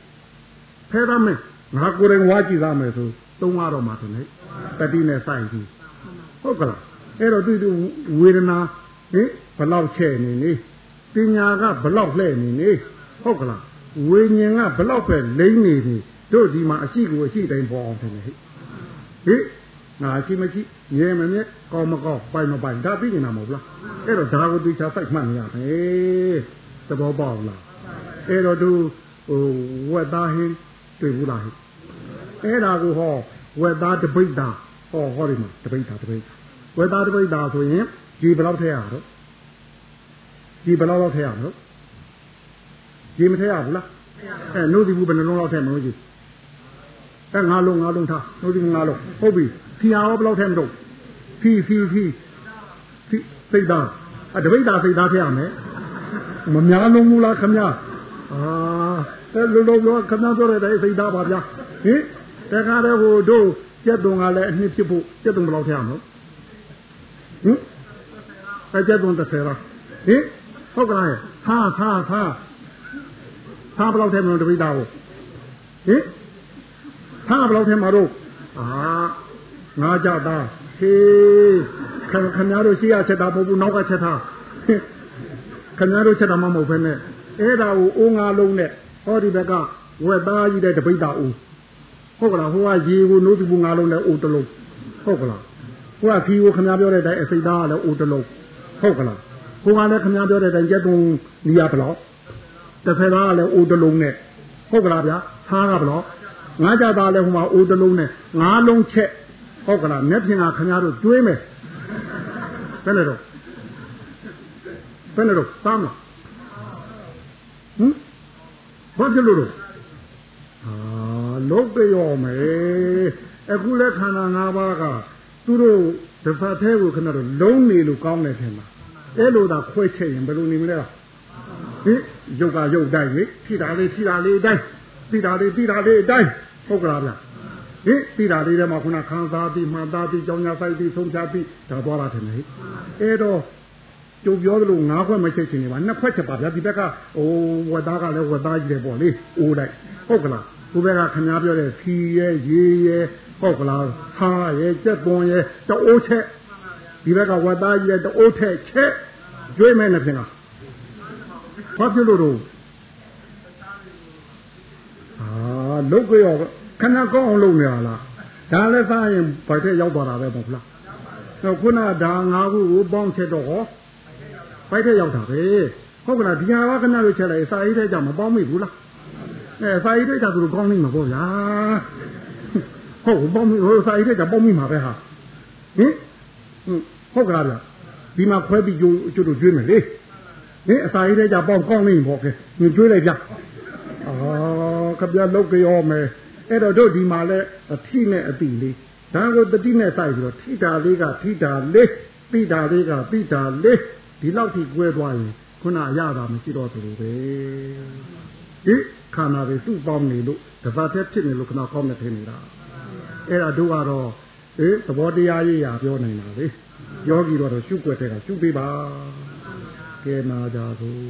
ဖဲသားမင်းငါကိုယ်တိုင်ဝါကြည့်သားမယ်ဆိုသုံးရတော့မှထင်တယ်တတိနဲ့စိုက်ပြီးဟုတ်ကလားအဲ့တော့သူဝေဒနာဟင်ဘလောက်ချဲ့နေနေပညာကဘလောက်လှဲ့နေနေဟုတ်ကလားဝိညာဉ်ကဘလောက်ပဲလိမ့်နေနေတို့ဒီမှာအရှိကိုအရှိတိုင်းပေါ်အောင်တယ်ဟဲ့ဟိ ငါရှိမရှိရဲမမြဲကောင်းမကောင်းပိုင်မပိုင်ဒါသိနေတာမဟုတ်လားအဲ့တော့ဒါကိုသိချာစိုက်မှတ်နေရမယ်သဘောပေါက်လားအဲ့တော့သူဟိုဝက်သားဟင်းတွေ့ဘူးလားဟဲ့အဲ့ဒါကိုဟောဝက်သားတပိတ်တာဟောဟောဒီမှာတပိတ်တာတပိတ်ဝက်သားတပိတ်တာဆိုရင်ဒီဘယ်လောက်ထည့်ရတော့ဒီဘယ်လောက်လောက်ထည့်ရမလို့ဒီမထည့်ရဘူးလားအဲနှုတ်ဒီဘူးဘယ်နှလုံးလောက်ထည့်မလို့ကြီး အဲငါလုံးငါလုံးထားနှုတ်ဒီငါလုံးဟုတ်ပြီဖီအောင်ဘယ်လောက်ထည့်မလို့ဖီဖီဖီဖီစိတ်သားအတပိတ်သားစိတ်သားထည့်ရမယ်မများလုံးဘူးလားခမညာအာအဲလိုလိုပြောခမညာပြောတဲ့စိတ်သားပါဗျာဟင်တခါတည်းဟိုတို့ကျက်တုံကလည်းအနှစ်ဖြစ်ဖို့ကျက်တုံဘယ်လောက်ထည့်ရမလို့ဟင်အကျက်သွန်30လားဟင်ဟုတ်ကလားဟာဟာဟာဟာဘယ်လောက်ထဲမလို့တပိသားကိုဟင် ဟာဘယ်လောက်ထဲမှာတော့အာငါကြတာဟေးခင်ခင်ဗျားတို့ရှိရချက်တာမဟုတ်ဘူးနောက်ကချက်တာခင်ဗျားတို့ချက်တာမှမဟုတ်ဘဲနဲ့အဲ့ဒါကိုအိုးငါလုံးနဲ့ဟောဒီဘက်ကဝက်သားကြီးတဲ့တပိတ်တာအိုးဟုတ်ကလားဟိုကရေကိုနိုးပြီးငါလုံးနဲ့အိုးတလုံးဟုတ်ကလားဟိုကခီကိုခင်ဗျားပြောတဲ့အတိုင်းအစိတ်သားကလည်းအိုးတလုံးဟုတ်ကလားဟိုကလည်းခင်ဗျားပြောတဲ့အတိုင်းကျက်တုံနီးရဘလောက်တစ်ဖက်သားကလည်းအိုးတလုံးနဲ့ဟုတ်ကလားဗျာသားကဘလောက် ငါးကြသားလည်းဟိုမှာအိုးတလုံးနဲ့ငါးလုံးချက်ဟုတ်ကလားမျက်ဖြင်ကခင်ဗျားတို့ကျွေးမယ်ဘယ်နဲ့တော့ဘယ်နဲ့တော့သားမလားဟမ်ဘာကြလို့တော့အာလုတ်ပြောမယ်အခုလက်ခန္ဓာ၅ပါးကသူတို့တစ်ဖက်သေးကိုခဏတော့လုံးနေလို့ကောင်းတယ်ထင်လားအဲ့လိုသာခွဲချက်ရင်ဘယ်လိုနေမလဲဟင်ရုပ်ကရုပ်တိုင်းလေထိတာလေးထိတာလေးတိုင်းထိတာလေးထိတာလေးတိုင်း ဟုတ်ကလားဗျဟင်ထိတာလေးထဲမှာခုနခံစားပြီးမှန်သားပြီးကြောင်းညာဆိုင်ပြီးဆုံးဖြတ်ပြီးဒါသွားတာထင်လေအဲ့တော့ကျုပ်ပြောသလိုငါးခွက်မချက်ချင်နေပါနှစ်ခွက်ချက်ပါဗျာဒီဘက်ကဟိုဝက်သားကလည်းဝက်သားကြီးတယ်ပေါ့လေအိုးလိုက်ဟုတ်ကလားဒီဘက်ကခင်ဗျားပြောတဲ့ခီရဲရေရဲဟုတ်ကလားဟာရဲကြက်ပွန်ရဲတအိုးချက်ဒီဘက်ကဝက်သားကြီးရဲ့တအိုးထက်ချက်ကျွေးမယ်နဲ့ဖြင့်လားဘာဖြစ်လို့တော့အာ လုတ်ကြောခဏကောင်းအောင်လုပ်နေရလားဒါလည်းစားရင်ဘာတဲ့ရောက်သွားတာပဲပေါ့လားတော့ခုနဒါငါးခုကိုပေါင်းချက်တော့ဟောပိုက်တဲ့ရောက်တာပဲဟုတ်ကလားဒီဟာကခဏလို့ချက်လိုက်စာရေးတဲ့ကြောင့်မပေါင်းမိဘူးလားအဲစာရေးတဲ့ကြောင့်သူတို့ကောင်းနေမှာပေါ့ဗျာဟုတ်ပေါင်းမိဟိုစာရေးတဲ့ကြောင့်ပေါင်းမိမှာပဲဟာဟင်ဟုတ်ကလားဗျဒီမှာခွဲပြီးကျိုးကျိုးတို့ကျွေးမယ်လေဟင်အစာရေးတဲ့ကြောင့်ပေါင်းကောင်းနေပေါ့ကဲညကျွေးလိုက်ဗျအာ ခပြလုတ်ကြောမယ်အဲ့တော့တို့ဒီမှာလဲအထိနဲ့အတိလေးဒါကိုတတိနဲ့စိုက်ပြီးတော့ထိတာလေးကထိတာလေးပိတာလေးကပိတာလေးဒီလောက်ထိကွဲသွားရင်ခုနရတာမရှိတော့သူလိုပဲဒီခန္ဓာတွေသူ့ပေါင်းနေလို့တပတ်တည်းဖြစ်နေလို့ခဏကောင်းနေထင်နေတာအဲ့ဒါတို့ကတော့အေးသဘောတရားရေးရာပြောနိုင်တာလေယောဂီတော့ရှုွက်တဲ့ကရှုပေးပါကဲနာကြသို့